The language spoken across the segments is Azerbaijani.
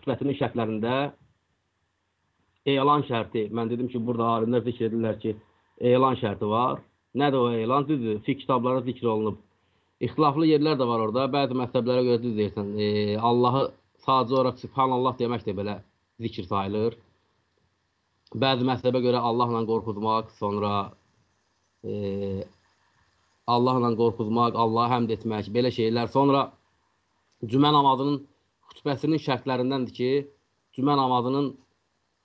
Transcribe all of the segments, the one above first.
xütbəsinin şərtlərində elan şərti, mən dedim ki, burada alimlər zikr edirlər ki, elan şərti var. Nədir o elan? Düzdür, fiqh kitabları zikr olunub. İxtilaflı yerlər də var orada. Bəzi məzhəblərə görə düz deyirsən, e, Allahı sadəcə olaraq Subhanallah demək də belə zikr sayılır. Bəzi məzhəbə görə Allahla qorxuzmaq, sonra e, Allahla qorxuzmaq, Allahı həmd etmək, belə şeylər. Sonra cümə namazının xütbəsinin şərtlərindəndir ki, cümə namazının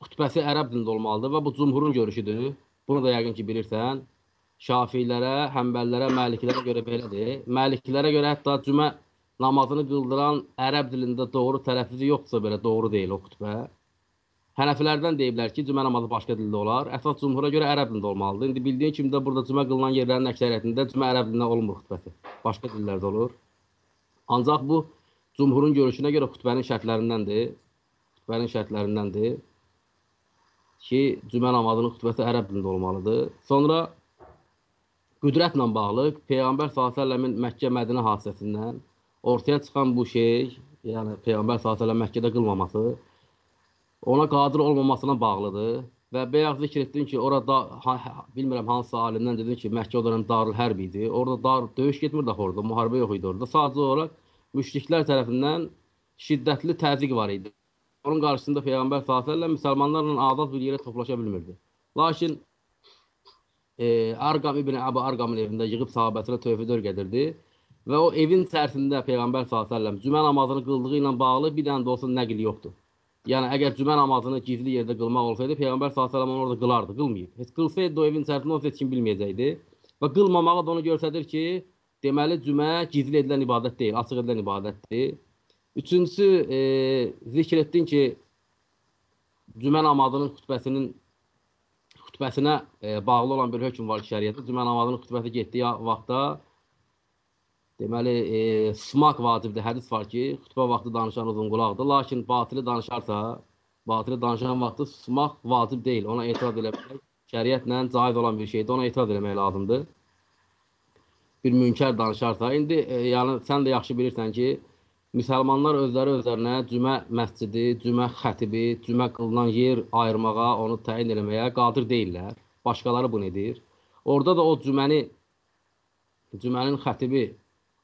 xütbəsi ərəb dilində olmalıdır və bu cumhurun görüşüdür. Bunu da yəqin ki, bilirsən. Şafiilərə, həmbəllərə, məliklərə görə belədir. Məliklərə görə hətta cümə namazını qıldıran ərəb dilində doğru tələffüzü yoxdursa belə doğru deyil o xütbə. Hənəfilərdən deyiblər ki, cümə namazı başqa dildə olar. Əsas cumhura görə ərəb dilində olmalıdır. İndi bildiyin kimi də burada cümə qılınan yerlərin əksəriyyətində cümə ərəb dilində olmur xütbəsi. Başqa dillərdə olur. Ancaq bu cumhurun görüşünə görə xütbənin şərtlərindəndir. Xütbənin şərtlərindəndir ki, cümə namazının xütbəsi ərəb dilində olmalıdır. Sonra qüdrətlə bağlı Peyğəmbər s.ə.v-in Məkkə-Mədinə hadisəsindən ortaya çıxan bu şey, yəni Peyğəmbər s.ə.v Məkkədə qılmaması, ona qadir olmamasına bağlıdır. Və bayaq zikr etdin ki, orada ha, bilmirəm hansı alimdən dedin ki, Məkkə o dönəm Darül Hərb idi. Orada dar döyüş getmirdi axı orada, müharibə yox idi orada. Sadəcə olaraq müşriklər tərəfindən şiddətli təzyiq var idi. Onun qarşısında Peyğəmbər s.ə.v müsəlmanlarla azad bir yerə toplaşa bilmirdi. Lakin e, Arqam ibn Əbu Arqamın evində yığıb sahabəsinə tövhid öyrədirdi və o evin içərisində Peyğəmbər s.ə.v cümə namazını qıldığı ilə bağlı bir dənə də olsa nəql yoxdur. Yəni əgər cümə namazını gizli yerdə qılmaq olsaydı Peyğəmbər s.ə.v onu orada qılardı, qılmayıb. Heç qılsaydı o evin içərisində olsa heç kim bilməyəcəkdi. Və qılmamağı da onu göstərir ki, deməli cümə gizli edilən ibadət deyil, açıq edilən ibadətdir. Üçüncüsü, e, zikr etdin ki, cümə namazının xütbəsinin xütbəsinə e, bağlı olan bir hökm var ki, şəriətdə. Cümə namazının xütbəsi getdiyi vaxtda deməli, e, susmaq vacibdir. Hədis var ki, xütbə vaxtı danışan uzun qulaqdır. Lakin batili danışarsa, batili danışan vaxtı susmaq vacib deyil. Ona etiraz eləmək şəriətlə caiz olan bir şeydir. Ona etiraz eləmək lazımdır. Bir münkər danışarsa, indi e, yəni sən də yaxşı bilirsən ki, müsəlmanlar özləri özlərinə cümə məscidi, cümə xətibi, cümə qılınan yer ayırmağa, onu təyin etməyə qadir deyillər. Başqaları bunu edir. Orada da o cüməni cümənin xətibi,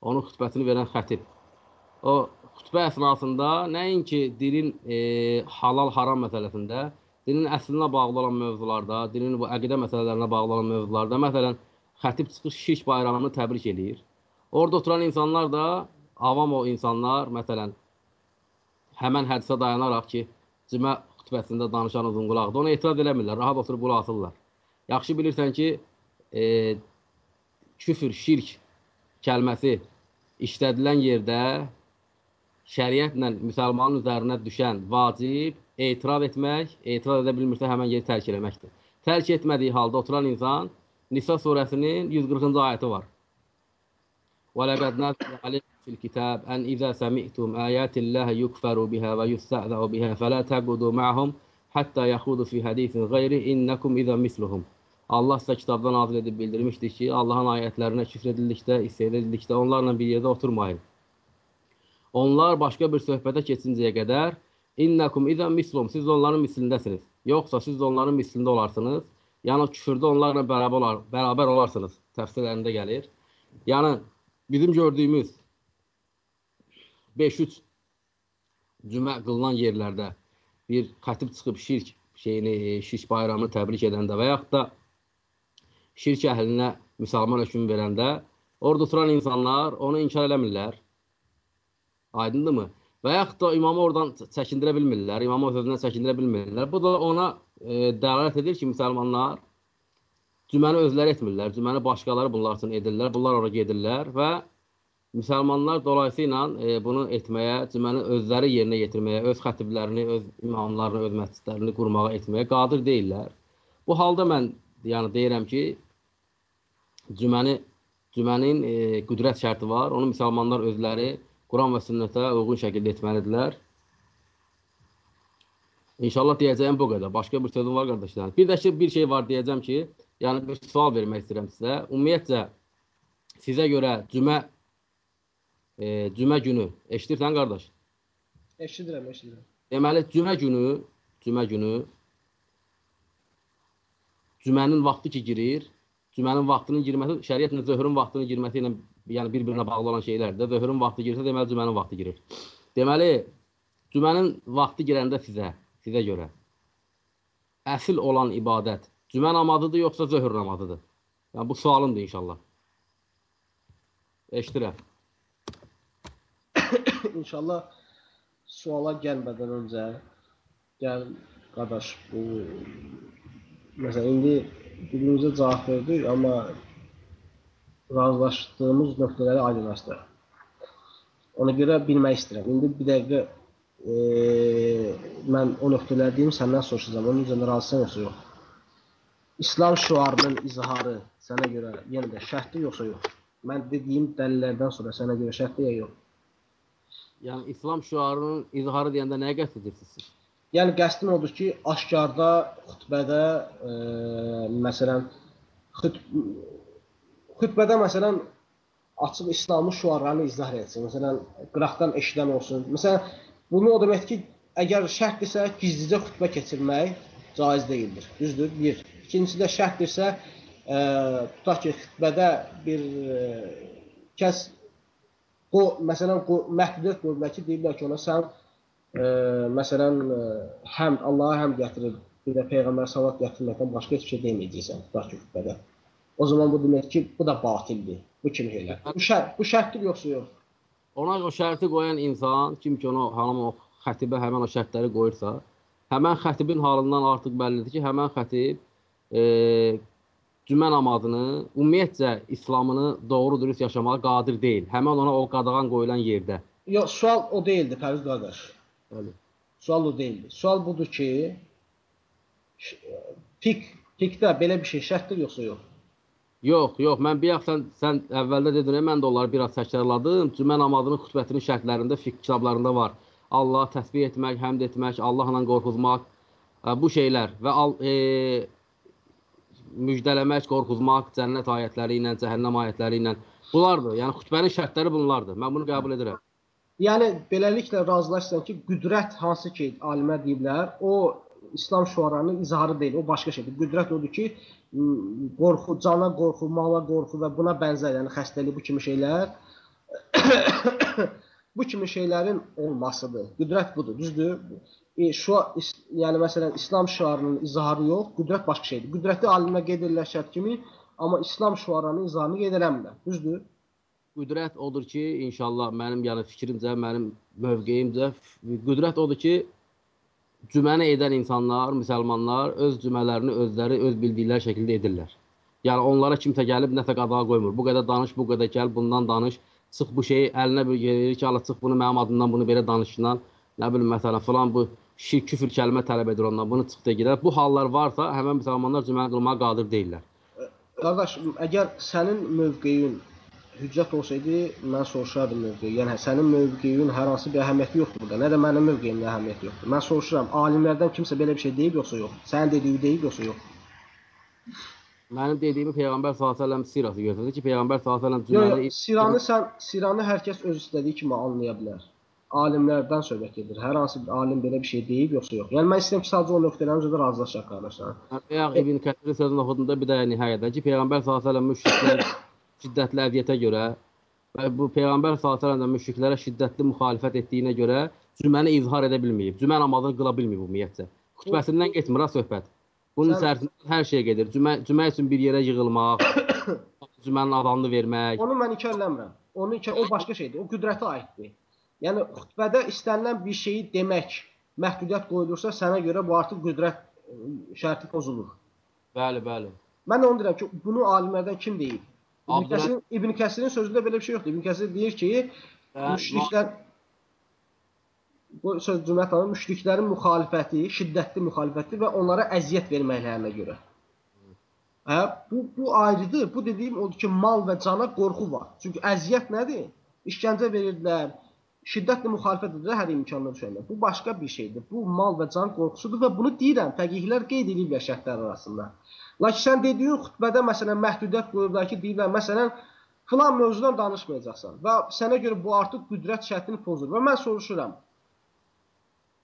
onun xütbəsini verən xətib. O xütbə əsnasında nəinki dilin e, halal-haram məsələsində, dinin əslinə bağlı olan mövzularda, dinin bu əqidə məsələlərinə bağlı olan mövzularda, məsələn, xətib çıxış şirk bayramını təbrik eləyir. Orada oturan insanlar da avam o insanlar, məsələn, həmən hədisə dayanaraq ki, cümə xütbəsində danışan uzun qulaqdır, ona etiraz eləmirlər, rahat oturub qulaq asırlar. Yaxşı bilirsən ki, e, küfür, şirk kəlməsi işlədilən yerdə şəriətlə müsəlmanın üzərinə düşən vacib etiraz etmək, etiraz edə bilmirsə həmən yeri tərk eləməkdir. Tərk etmədiyi halda oturan insan Nisa surəsinin 140-cı ayəti var. وَلَقَدْ نَزَّلَ عَلَيْكُمْ في الكتاب أن إذا سمعتم آيات الله يكفر بها ويستهزأ بها فلا تقعدوا معهم hatta yahudu fi hadisin gayri innakum iza misluhum. Allah sizə kitabda nazil edib bildirmişdir ki, Allahın ayətlərinə küfr edildikdə, istehza edildikdə onlarla bir yerdə oturmayın. Onlar başqa bir söhbətə keçincəyə qədər innakum iza mislum, siz onların mislindəsiniz. Yoxsa siz onların mislində olarsınız. Yəni küfrdə onlarla bərabər olar, bərabər olarsınız. Təfsirlərində gəlir. Yəni bizim gördüyümüz 5-3 cümə qılınan yerlərdə bir xətib çıxıb şirk şeyini, şirk bayramını təbrik edəndə və yaxud da şirk əhlinə müsəlman hökm verəndə orada oturan insanlar onu inkar eləmirlər. Aydındırmı? Və yaxud da imamı oradan çəkindirə bilmirlər, imamı sözündən çəkindirə bilmirlər. Bu da ona e, dəlalət edir ki, müsəlmanlar cüməni özləri etmirlər, cüməni başqaları bunlar üçün edirlər, bunlar ora gedirlər və müsəlmanlar dolayısıyla e, bunu etməyə, cüməni özləri yerinə yetirməyə, öz xətiblərini, öz imamlarını, öz məscidlərini qurmağa etməyə qadir deyillər. Bu halda mən yəni deyirəm ki, cüməni cümənin e, qüdrət şərti var. Onu müsəlmanlar özləri Quran və sünnətə uyğun şəkildə etməlidirlər. İnşallah deyəcəyim bu qədər. Başqa bir sözüm var qardaşlar. Bir də ki, bir şey var deyəcəm ki, yəni bir sual vermək istəyirəm sizə. Ümumiyyətcə sizə görə cümə e, cümə günü. Eşidirsən qardaş? Eşidirəm, eşidirəm. Deməli, cümə günü, cümə günü cümənin vaxtı ki girir, cümənin vaxtının girməsi şəriətlə zöhrün vaxtının girməsi ilə yəni bir-birinə bağlı olan şeylərdir. Zöhrün vaxtı girsə, deməli cümənin vaxtı girir. Deməli, cümənin vaxtı girəndə sizə, sizə görə əsl olan ibadət cümə namazıdır yoxsa zöhr namazıdır? Yəni bu sualımdır inşallah. Eşidirəm. İnşallah suala gəlmədən öncə gəl qardaş bu Məsələn, indi bir-birimizə cavab verdik, amma razılaşdığımız nöqtələri aydınlaşdıraq. Ona görə bilmək istəyirəm. İndi bir dəqiqə e, mən o nöqtələri deyim, səndən soruşacağam. Onun üzərində razısan yoxsa yox? İslam şüarının izharı sənə görə yenə də şərtli yoxsa yox? Mən dediyim dəlillərdən sonra sənə görə şərtli ya yox? Yəni İslam şüarının izharı deyəndə nəyə qəsd edirsiniz siz? Yəni qəsdim odur ki, aşkarda xutbədə e, məsələn xüt xutbədə məsələn açıq İslamı şüarlarını izah etsin. Məsələn, qıraqdan eşidən olsun. Məsələn, bunu o demək ki, əgər şərtdirsə gizlicə xutbə keçirmək caiz deyildir. Düzdür? Bir. İkincisi də şərtdirsə, e, tutaq ki, xutbədə bir e, kəs o məsələn məhdudiyyət qoyublar ki, deyirlər ki, ona sən e, məsələn e, həm Allaha həm gətirir, bir də peyğəmbər salat gətirməkdən başqa heç bir şey deməyəcəksən tutaq ki, xutbədə. O zaman bu demək ki, bu da batildir. Bu kimi şeylər. Bu şərt, bu şərtdir yoxsa yox? Ona o şərti qoyan insan, kim ki onu hanım o xətibə həmin o şərtləri qoyursa, həmən xətibin halından artıq bəllidir ki, həmən xətib e, cümə namazını, ümumiyyətcə İslamını doğru dürüst yaşamağa qadir deyil. Həmin ona o qadağan qoyulan yerdə. Yox, sual o deyildi Pərviz qardaş. Bəli. Sual o deyildi. Sual budur ki, pik, pikdə belə bir şey şərtdir yoxsa yox? Yox, yox. Mən bir sən sən əvvəldə dedin, mən də onları biraz təkrarladım. Cümə namazının xutbətinin şərtlərində fiqh kitablarında var. Allah təsbih etmək, həmd etmək, Allahla qorxuzmaq, bu şeylər və al, e, müjdələmək, qorxuzmaq, cənnət ayətləri ilə, cəhənnəm ayətləri ilə bunlardır. Yəni xutbənin şərtləri bunlardır. Mən bunu qəbul edirəm. Yəni beləliklə razılaşsan ki, qüdrət hansı ki alimlər deyiblər, o İslam şüarlarının izharı deyil, o başqa şeydir. Qüdrət odur ki, qorxu, cana qorxu, mala qorxu və buna bənzər, yəni xəstəlik bu kimi şeylər bu kimi şeylərin olmasıdır. Qüdrət budur, düzdür? E, şu yəni məsələn İslam şüarının izharı yox, qüdrət başqa şeydir. Qüdrəti alimlər qeyd edirlər şərt kimi, amma İslam şüarlarının izharını qeyd eləmirlər. Düzdür? qüdrət odur ki, inşallah mənim yəni fikrimcə, mənim mövqeyimcə qüdrət odur ki, cüməni edən insanlar, müsəlmanlar öz cümələrini özləri öz bildikləri şəkildə edirlər. Yəni onlara kimsə gəlib nəsə qadağa qoymur. Bu qədər danış, bu qədər gəl, bundan danış. Çıx bu şeyi əlinə bir gedir ki, ala çıx bunu mənim adımdan bunu belə danışından. Nə bilim məsələn filan bu şirk, küfür kəlmə tələb edir ondan. Bunu çıx da gedər. Bu hallar varsa, həmin müsəlmanlar cüməni qılmağa qadir deyillər. Qardaş, əgər sənin mövqeyin hüccət olsaydı mən soruşardım mövqeyi. Yəni sənin mövqeyin hər hansı bir əhəmiyyəti yoxdur burada. Nə də mənim mövqeyimdə əhəmiyyəti yoxdur. Mən soruşuram, alimlərdən kimsə belə bir şey deyib yoxsa yox? Sənin dediyin deyib yoxsa yox? Mənim dediyimi Peyğəmbər sallallahu əleyhi və səlləm sirası göstərir ki, Peyğəmbər sallallahu əleyhi və səlləm siranı sən siranı hər kəs öz istədiyi kimi anlaya bilər. Alimlərdən söhbət gedir. Hər hansı bir alim belə bir şey deyib yoxsa yox? Yəni mən istəyirəm ki, sadəcə o nöqtələrin üzrə razılaşaq qardaşlar. Bayaq İbn Kəsirin sözünü oxuduğunda bir də nihayətdə ki, Peyğəmbər sallallahu əleyhi və səlləm müşriklər şiddətli əziyyətə görə və bu Peyğəmbər sallallahu əleyhi müşriklərə şiddətli müxalifət etdiyinə görə cüməni izhar edə bilməyib. Cümə namazını qıla bilməyib ümumiyyətcə. Xutbəsindən getmir ha söhbət. Bunun Sən... içərisində hər şey gedir. Cümə cümə üçün bir yerə yığılmaq, cümənin adını vermək. Onu mən inkar eləmirəm. Onu inkar o başqa şeydir. O qüdrətə aiddir. Yəni xutbədə istənilən bir şeyi demək məhdudiyyət qoyulursa, sənə görə bu artıq qüdrət şərti pozulur. Bəli, bəli. Mən onu deyirəm ki, bunu alimlərdən kim deyib? İbn Kəsirin İbn Kəsirin sözündə belə bir şey yoxdur. İbn Kəsir deyir ki, müşriklər bu söz cümlətanın müşriklərin müxalifəti, şiddətli müxalifəti və onlara əziyyət verməklərinə görə. Hə, bu bu ayrıdır. Bu dediyim odur ki, mal və cana qorxu var. Çünki əziyyət nədir? İşgəncə verirdilər, şiddətli müxalifət edirlər hər imkanla düşəndə. Bu başqa bir şeydir. Bu mal və can qorxusudur və bunu deyirəm, fəqihlər qeyd ediblər şərtlər arasında. Lakin sən dediyin xutbədə məsələn məhdudiyyət qoyublar ki, deyirlər məsələn filan mövzudan danışmayacaqsan və sənə görə bu artıq qüdrət şərtini pozur. Və mən soruşuram.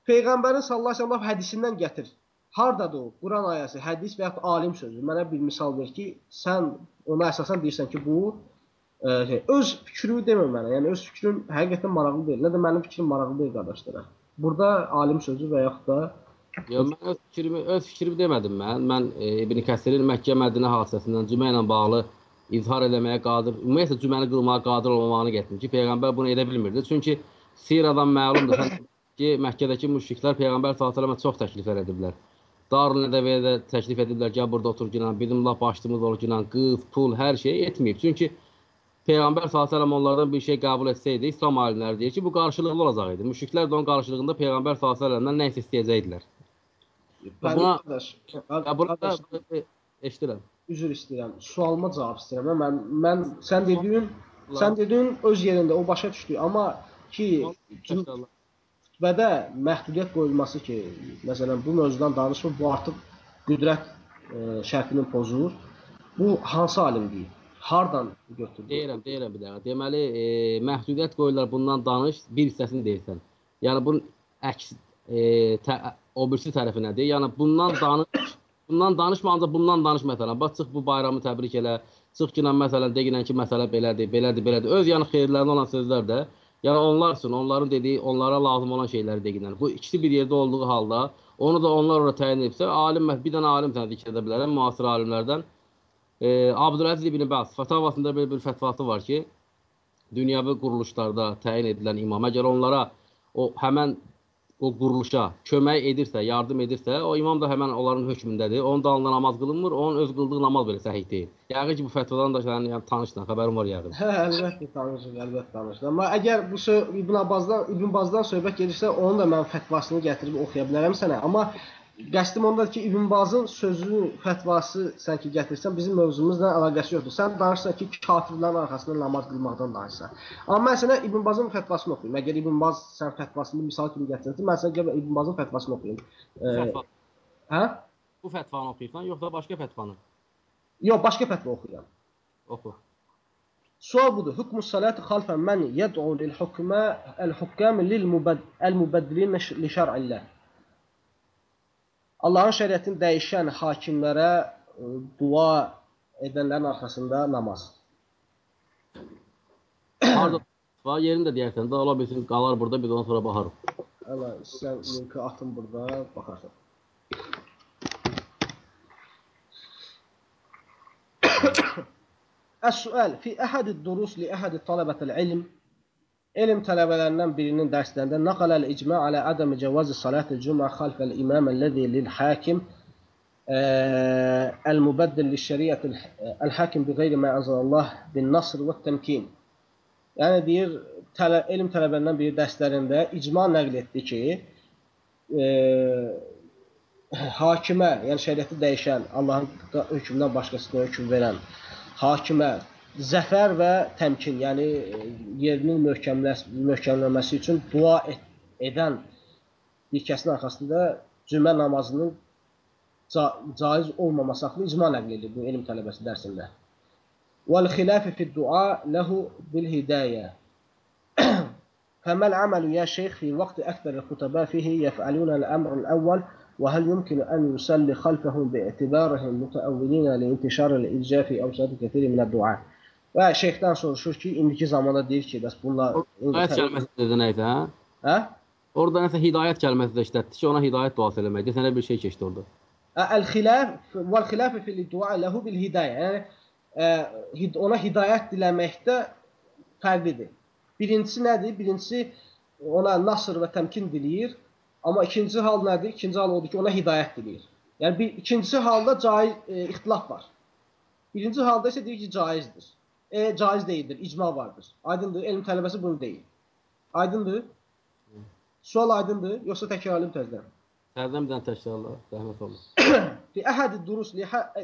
Peyğəmbərin sallallahu əleyhi və səlləm hədisindən gətir. Hardadır o? Quran ayəsi, hədis və ya alim sözü. Mənə bir misal ver ki, sən ona əsasən deyirsən ki, bu ə, şey, öz fikrimi demə mənə. Yəni öz fikrin həqiqətən maraqlı deyil. Nə də mənim fikrim maraqlı deyil qardaşlara. Burada alim sözü və yaxud da Yox, mən öz fikrimi, öz fikrimi demədim mən. Mən e, İbn Kəsirin Məkkə Mədinə hadisəsindən cümə ilə bağlı izhar eləməyə qadir, ümumiyyətlə cüməni qurmağa qadir olmamağını gətirir ki, peyğəmbər bunu edə bilmirdi. Çünki siradan məlumdur ki, Məkkədəki müşriklər peyğəmbər sallallahu çox təkliflər ediblər. Darül Nədəviyə də təklif ediblər ki, burada otur ki, bizim lap başımız olur ki, qız, pul, hər şey etməyib. Çünki Peyğəmbər sallallahu onlardan bir şey qəbul etsəydi, İslam alimləri deyir ki, bu qarşılıqlı olacaq idi. Müşriklər də onun qarşılığında Peyğəmbər sallallahu nə isə istəyəcəkdilər. Buna qardaş, burada eşidirəm. Üzr istəyirəm. Sualıma cavab istəyirəm. Mən mən sən dediyin sən dediyin öz yerində o başa düşdü, amma ki xütbədə məhdudiyyət qoyulması ki, məsələn bu mövzudan danışmır, bu artıq qüdrət e, şərtini pozur. Bu hansı alim deyir? Hardan götürdü? Deyirəm, deyirəm bir dəqiqə. Deməli, e, məhdudiyyət qoyurlar bundan danış, bir hissəsini deyirsən. Yəni bunun əks e, tə, o birisi tərəfi nədir? Yəni bundan danış, bundan danışma, ancaq bundan danış məsələn. Bax çıx bu bayramı təbrik elə. Çıx ki, məsələn deyinən ki, məsələ belədir, belədir, belədir. Öz yəni xeyirlərində olan sözlər də, yəni onlar üçün, onların dediyi, onlara lazım olan şeyləri deyinən. Bu ikisi bir yerdə olduğu halda onu da onlar ora təyin edibsə, alim bir dənə alim sənə zikr edə bilərəm müasir alimlərdən. E, Abdüləziz ibn Bəs fatavasında belə bir fətvası var ki, dünyəvi quruluşlarda təyin edilən imam əgər onlara o həmən o quruluşa kömək edirsə, yardım edirsə, o imam da həmən onların hökmündədir. Onun dalında namaz qılınmır, onun öz qıldığı namaz belə səhih deyil. Yəqin ki, bu fətvadan da yəni, yəni tanışsan, xəbərin var yəqin. Hə, əlbəttə tanışım, əlbəttə tanışım. Amma əgər bu İbn Abbasdan, İbn Bazdan söhbət gedirsə, onun da mən fətvasını gətirib oxuya bilərəm sənə. Amma Qəsdim ondadır ki, İbn Bazın sözü, fətvası sən ki gətirsən, bizim mövzumuzla əlaqəsi yoxdur. Sən danışırsan ki, kafirlərin arxasında namaz qılmaqdan danışırsan. Amma mən sənə İbn Bazın fətvasını oxuyum. Əgər İbn Baz sən fətvasını misal kimi gətirsən, mən sənə İbn Bazın fətvasını oxuyum. Fətva. Hə? Bu fətvanı oxuyursan, yoxsa başqa fətvanı? Yox, başqa fətva oxuyuram. Oxu. Sual budur. Hukmu salati xalfən mən yəd'u lil hukmə el-hukkam lil mubaddilin li şər'illah. Allahın şəriətini dəyişən hakimlərə e, dua edənlərin arxasında namaz. Harda var yerini də deyərsən də ola bilsin qalar burada biz ondan sonra baxarıq. Hələ sən linki atın burada baxarsan. السؤال في أحد الدروس لأحد طلبة العلم elm tələbələrindən birinin dərslərində naqaləl icma alə ədəm cəvaz salat cümə xalfəl imam əlləzi lil hakim el-mubaddil liş-şəriət el-hakim bi qeyri ma anzalallah bin nasr və təmkin. Yəni deyir, tələ, elm tələbələrindən biri dərslərində icma nəql etdi ki, e, hakimə, yəni şəriəti dəyişən, Allahın hökmündən başqasına hökm verən hakimə zəfər və təmkin, yəni e, yerinin möhkəmlənməsi üçün dua et, edən bir kəsin arxasında cümə namazının ca caiz olmaması haqqında icma nəql edir bu elm tələbəsi dərsində. Vəl xilafi fi dua ləhu bil hidayə. فما العمل يا شيخ في وقت أكثر الخطباء فيه يفعلون الأمر الأول وهل يمكن أن يصلي خلفهم باعتبارهم متأولين لانتشار الإرجاء في أوساط كثير من الدعاء Və şeyxdən soruşur ki, indiki zamanda deyir ki, bəs bunlar hidayət kəlməsi dedi nə hə? Hə? Orada nəsə hidayət kəlməsi də işlətdi ki, ona hidayət duası eləmək. Desənə bir şey keçdi orada. El-xilaf vəl-xilaf fil dua ləhu bil hidayə. Yəni ona hidayət diləməkdə fərqlidir. Birincisi nədir? Birincisi ona nasr və təmkin diləyir. Amma ikinci hal nədir? İkinci hal odur ki, ona hidayət diləyir. Yəni bir ikinci halda caiz e, ixtilaf var. Birinci halda isə deyir ki, caizdir e, caiz değildir. İcma vardır. Aydındır. Elm tələbəsi bunu deyil. Aydındır. Sual aydındır. Yoksa tekrarlayayım tezden. Təzdən bir dənə təkrarla. Zəhmət olur. في أحد الدروس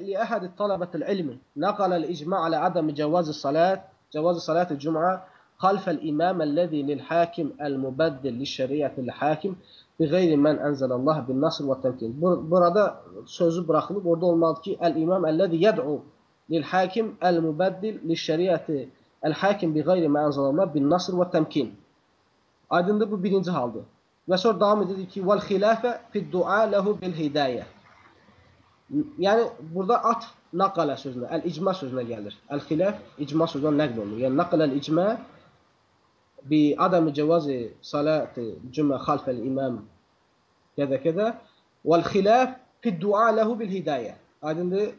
لأحد طلبة العلم نقل الإجماع على عدم جواز الصلاة جواز صلاة الجمعة خلف الإمام الذي للحاكم المبدل للشريعة الحاكم بغeyri men enzelallah bin nasr ve temkin. Burada sözü bırakılıp orada olmalı ki el imam ellezî yed'u للحاكم المبدل للشريعة el-hakim bi gayri menzalama bin nasr ve temkin. Aydınlığı bu birinci haldı. Ve sonra devam edildi ki vel hilafe fid dua lehu bil hidaye. Yani burada at nakala sözüne, el icma sözüne gelir. El hilaf icma sözünden nakl olur. Yani nakal el icma bi adamı cevazi salati cümme halfel imam keda keda vel hilaf fid dua lehu bil hidaye. Aydınlığı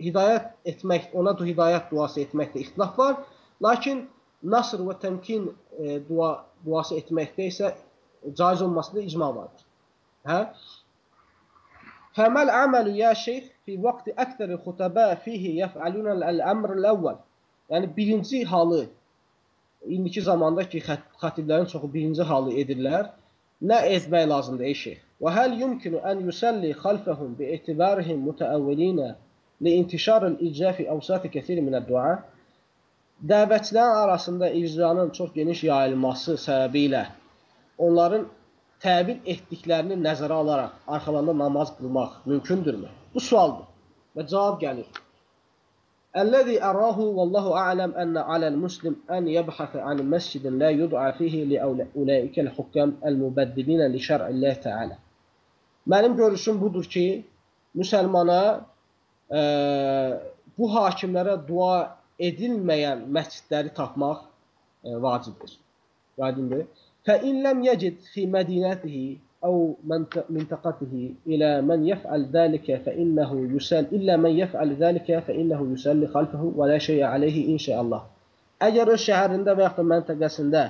hidayət etmək, ona da hidayət duası etməkdə ixtilaf var. Lakin nasr və təmkin e, dua duası etməkdə isə caiz olmasında icma vardır. Hə? Fəməl əməlu ya şeyx fi vaqti əksəri xutəbə fihi yəfəlunə əl-əmr əvvəl. Yəni birinci halı indiki zamanda ki, xatiblərin çoxu birinci halı edirlər. Nə etmək lazımdır ey şeyx? Və həl yumkinu an yusalli xalfahum bi itibarihim mutaawwilina intişar el-icra fi awsat kəsir min el-dua. Dəvətçilərin arasında icranın çox geniş yayılması səbəbilə onların təbil etdiklərini nəzərə alaraq arxalarında namaz qılmaq mümkündürmü? Bu sualdır. Və cavab gəlir. Əlləzi ərahu vallahu a'lam ənə aləl muslim ən yəbhəsə an məscidin la yud'a fihi li ulaikəl hukam el-mubəddilin li şər'illah təala. Mənim görüşüm budur ki, müsəlmana bu hakimlərə dua edilməyən məscidləri tapmaq ə, vacibdir. Aydındır. فإن لم يجد في مدينته أو منطقته إلى من يفعل ذلك فإنه يسل إلا من يفعل ذلك فإنه يسلي خلفه ولا şey aleyhi inşallah. Əgər öz şəhərində və yaxud da məntəqəsində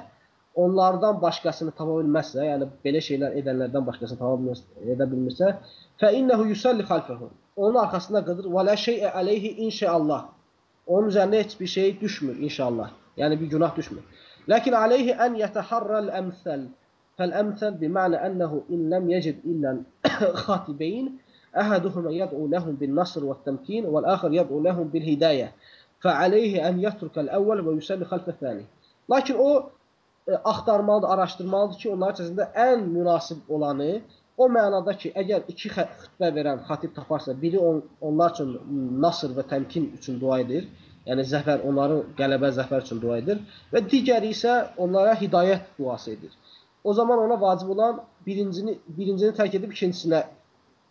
onlardan başqasını tapa bilməzsə, yəni belə şeylər edənlərdən başqasını tapa edə bilmirsə, fə innehu yusalli xalfehu. Onun arxasında qılır və la şey aleyhi inşallah. Onun üzərinə heç bir şey düşmür inşallah. Yəni bir günah düşmür. لكن عليه أن يتحرى الأمثل فالأمثل بمعنى أنه إن لم يجد إلا خاتبين أحدهما يدعو لهم بالنصر والتمكين والآخر يدعو لهم بالهداية فعليه أن يترك الأول ويسلي خلف الثاني Lakin o e, axtarmalıdır, araşdırmalıdır ki, onlar içərisində ən münasib olanı o mənada ki, əgər iki xütbə verən xatib taparsa, biri on, onlar üçün nasr və təmkin üçün dua edir, Yəni zəfər onların qələbə zəfər üçün dua edir və digəri isə onlara hidayət duası edir. O zaman ona vacib olan birincini birincini tərk edib ikincisinə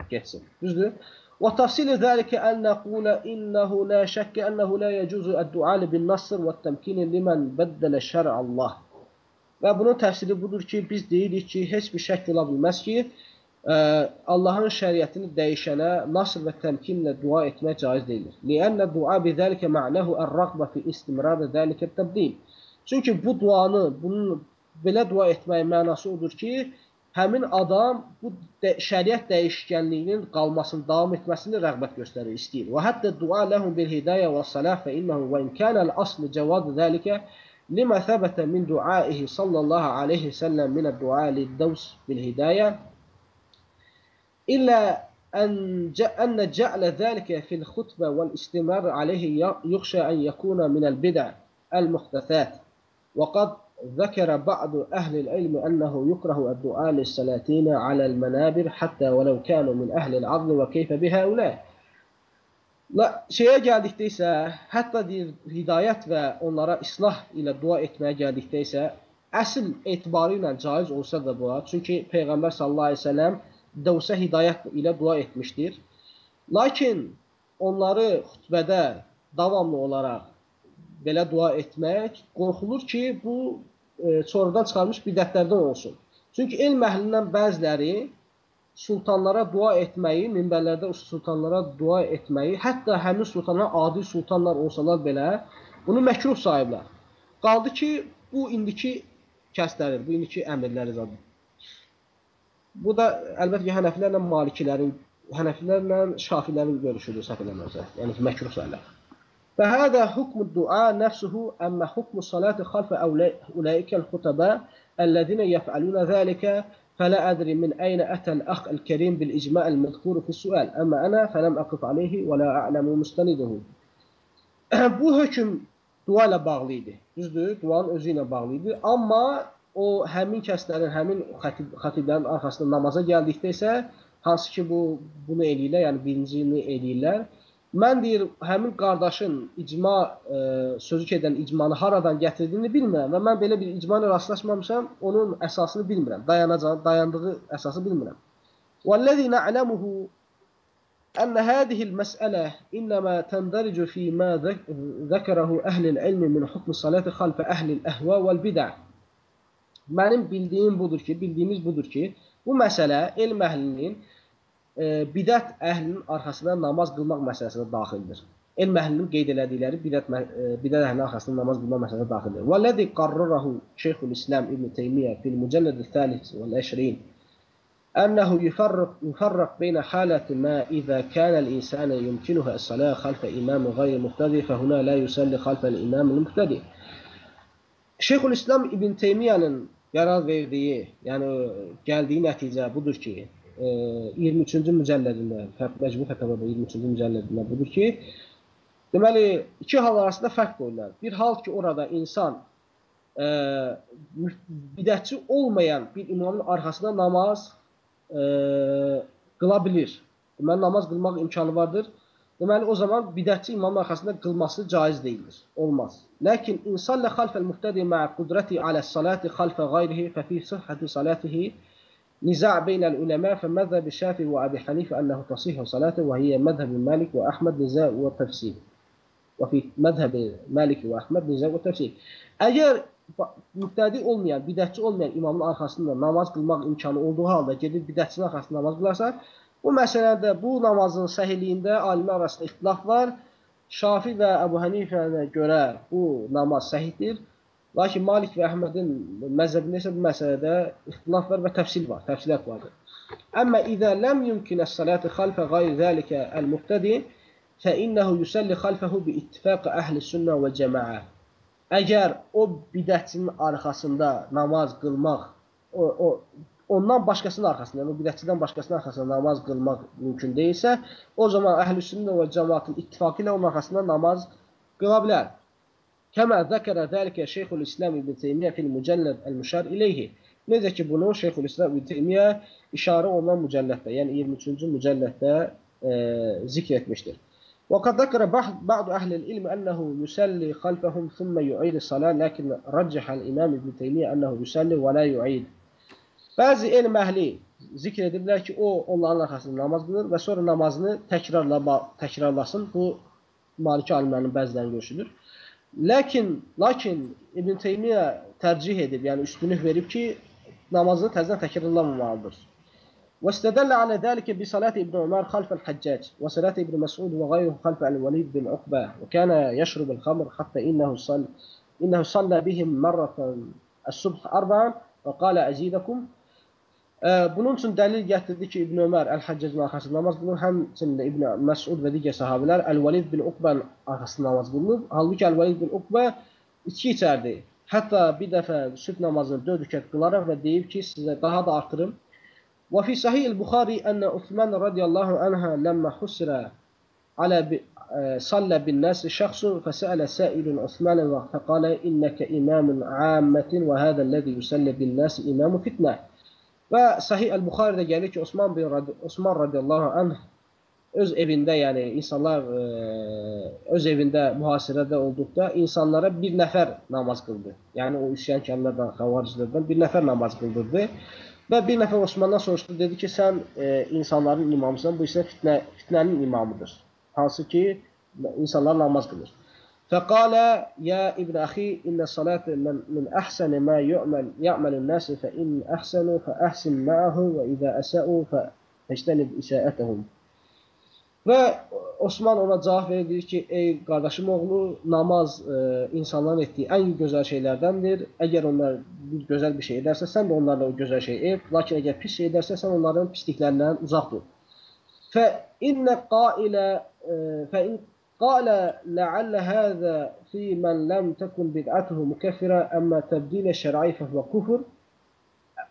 getsin. Düzdür? Zəlikə ən nəqula innehu la şəkkə ennehu la yecuzu ad-du'a bin-nasr və təmkin limen bəddələ şər'a Allah. Və bunun təfsiri budur ki, biz deyirik ki, heç bir şəkk ola bilməz ki, Allahın şəriətini dəyişənə nasr və təmkinlə dua etmək caiz deyildir. Li'anna dua bizalika ma'nahu ar-raqba fi istimrar zalika təbdil. Çünki bu duanı, bunun belə dua etməyin mənası odur ki, həmin adam bu də, şəriət dəyişkənliyinin qalmasını, davam etməsini rəğbət göstərir, istəyir. Və hətta dua lehum bil hidayə və salah fa innehu və in kana al-asl cavaz zalika lima thabata min duaihi sallallahu alayhi sallam min ad-du'a lid-daws bil hidayə إلا أن أن جعل ذلك في الخطبة والاستمرار عليه يخشى أن يكون من البدع المحدثات. وقد ذكر بعض أهل العلم أنه يكره الدعاء للسلاطين على المنابر حتى ولو كانوا من أهل العدل وكيف بهؤلاء؟ La, şeyə gəldikdə isə, hətta deyir, hidayət və onlara islah ilə dua etməyə gəldikdə isə, əsl etibarı ilə caiz olsa da bu, çünki Peyğəmbər sallallahu əleyhi və səlləm Dəvsə hidayət ilə dua etmişdir. Lakin onları xutbədə davamlı olaraq belə dua etmək qorxulur ki, bu e, sonradan çıxarmış bidətlərdən olsun. Çünki elm əhlindən bəziləri sultanlara dua etməyi, minbərlərdə sultanlara dua etməyi, hətta həmin sultanlar adi sultanlar olsalar belə bunu məkruh sayıblar. Qaldı ki, bu indiki kəslərin, bu indiki əmirləri zadır. Bu da əlbəttə ki, Hənəfilərlə Malikilərin, Hənəfilərlə Şafilərin görüşüdür, səhv eləmirəmsə. Yəni ki, məkruh sayılır. فهذا حكم الدعاء نفسه أما حكم الصلاة خلف أولئك الخطباء الذين يفعلون ذلك فلا أدري من أين أتى الأخ الكريم بالإجماع المذكور في السؤال أما أنا فلم أقف عليه ولا أعلم مستنده Bu hökm dua ilə bağlı idi. Düzdür? Duanın özü ilə bağlı idi. Amma o həmin kəslərin, həmin xatib, xatiblərin arxasında namaza gəldikdə isə hansı ki bu bunu eləyirlər, yəni birincini eləyirlər. Mən deyir, həmin qardaşın icma e, sözü gedən icmanı haradan gətirdiyini bilmirəm və mən belə bir icma ilə rastlaşmamışam, onun əsasını bilmirəm, dayanacağı, dayandığı əsası bilmirəm. وَالَّذِي نَعْلَمُهُ أن هذه المسألة إنما تندرج فيما ذكره أهل العلم من حكم الصلاة خلف أهل الأهواء والبدع. Mənim bildiyim budur ki, bildiyimiz budur ki, bu məsələ elm əhlinin e, bidət əhlinin arxasında namaz qılmaq məsələsinə daxildir. Elm əhlinin qeyd elədikləri bidət e, bidət əhlinin arxasında namaz qılmaq məsələsinə daxildir. Vəllazi qarrarahu Şeyxül İslam İbn Teymiyyə fil mücəlləd الثالث والعشرين أنه يفرق يفرق بين حالة ما إذا كان الإنسان يمكنه الصلاة خلف إمام غير مقتدي فهنا لا يصلي خلف الإمام المقتدي. Şeyxül İslam İbn Teymiyyənin qərar verdiyi, yəni gəldiyi nəticə budur ki, 23-cü mücəllədində, Məcmu Fətavada 23-cü mücəllədində budur ki, deməli, iki hal arasında fərq qoyurlar. Bir hal ki, orada insan e, bidətçi olmayan bir imamın arxasında namaz e, qıla bilir. Deməli, namaz qılmaq imkanı vardır. Deməli, o zaman bidətçi imamın arxasında qılması caiz deyildir. Olmaz. Lakin insan la xalfəl muhtədi ma'a qudrati alə salati xalfə qayrihi fə fi sıhhəti salatihi نزاع بين العلماء فمذهب الشافعي وأبي حنيفة أنه تصيح صلاته وهي مذهب مالك وأحمد نزاع وتفسير وفي مذهب مالك وأحمد نزاع وتفسير Əgər mübtədi olmayan, bidətçi olmayan imamın arxasında namaz qılmaq imkanı olduğu halda gedib bidətçinin arxasında namaz qılarsa, bu məsələdə bu namazın səhiyyəliyində alimlər arasında ixtilaf var. Şafi və Əbu Hənifəyə görə bu namaz səhihdir. Lakin Malik və Əhmədin məzhəbində isə bu məsələdə ixtilaf var və təfsil var, təfsilat vardır. Əmmə idə ləm yumkin əs-salatu xalfə qayr zəlikə əl-muqtadi fəinnəhu yusalli xalfəhu bi ittifaq əhli sünnə və cəmaə. Əgər o bidətçinin arxasında namaz qılmaq, o, o ondan başqasının arxasında, yəni o bidətçidən başqasının arxasında namaz qılmaq mümkün deyilsə, o zaman əhl-i sünnə və cəmaatın ittifaqı ilə onun arxasında namaz qıla bilər. Kəmə zəkərə dəlikə Şeyxül İslam İbn Teymiyyə fil mücəlləd el-müşər ileyhi. Necə ki, bunu Şeyxül İslam İbn Teymiyyə işarə olunan mücəlləddə, yəni 23-cü mücəlləddə e, zikr etmişdir. وقد ذكر بعض أهل العلم أنه يصلي خلفهم ثم يعيد الصلاة لكن رجح الإمام ابن تيمية أنه يصلي ولا يعيد. Bəzi elm əhli zikr ediblər ki, o onların arxasında namaz qılır və sonra namazını təkrarla təkrarlasın. Bu Maliki alimlərinin bəzilərinin görüşüdür. Lakin lakin İbn Teymiyyə tərcih edib, yəni üstünlük verib ki, namazını təzədən təkrarlamamalıdır. واستدل على ذلك بصلاة ابن عمر خلف الحجاج وصلاة ابن مسعود وغيره خلف الوليد بن عقبة وكان يشرب الخمر حتى إنه صلى إنه صلى بهم مرة الصبح أربعا وقال أزيدكم Bunun üçün dəlil gətirdi ki, İbn Ömər Əl-Həccəcin arxasında namaz qılır, həmçinin də İbn Məsud və digər sahabelər Əl-Valid bin Uqbənin arxasında namaz qılır. Halbuki Əl-Valid bin Uqbə içki içərdi. Hətta bir dəfə sübh namazını 4 rükət qılaraq və deyib ki, sizə daha da artırım. Və fi sahih el-Buxari ənə Uthman radiyallahu anhə ləmmə xusirə alə صلى بالناس شخص فسأل سائل عثمان فقال إنك إمام عامة وهذا الذي يصلي بالناس إمام فتنة Və Sahih Əl-Buxaridə gəlir ki, Osman bin Radi Osman radiyallahu anh öz evində, yəni insanlar ə, e, öz evində mühasirədə olduqda insanlara bir nəfər namaz qıldı. Yəni o üsyankarlardan, xavariclərdən bir nəfər namaz qıldırdı. Və bir nəfər Osmandan soruşdu, dedi ki, sən e, insanların imamısan, bu isə fitnə, fitnənin imamıdır. Hansı ki, insanlar namaz qılır. فقال يا ابن أخي إن الصلاة من أحسن ما يعمل يعمل الناس فإن أحسنوا فأحسن معه وإذا أساءوا فاجتنب إساءتهم Və Osman ona cavab verir ki, ey qardaşım oğlu, namaz e, insanların etdiyi ən gözəl şeylərdəndir. Əgər onlar bir gözəl bir şey edərsə, sən də onlarla o gözəl şeyi et. Lakin əgər pis şey edərsə, sən onların pisliklərindən uzaq dur. Fə innə qailə fə in قال لعل هذا في من لم تكن bid'atuhu mukeffira amma təbdil şər'i fəhvə kufr.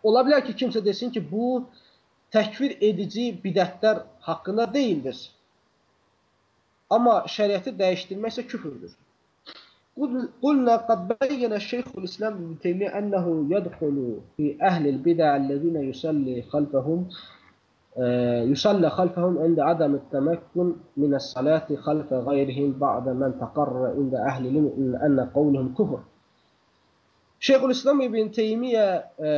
Ola bilər ki, kimsə desin ki, bu təkfir edici bidətlər haqqında deyildir. Amma şəriəti dəyişdirmək isə küfürdür. قلنا قد بين الشيخ الإسلام ابن تيمية أنه يدخل في أهل البدع الذين يصلي خلفهم يصلى خلفهم عند عدم التمكن من الصلاة خلف غيرهم بعد من تقرر عند أهل العلم أن قولهم كفر. Şeyxülislam İbn Teymiyyə e,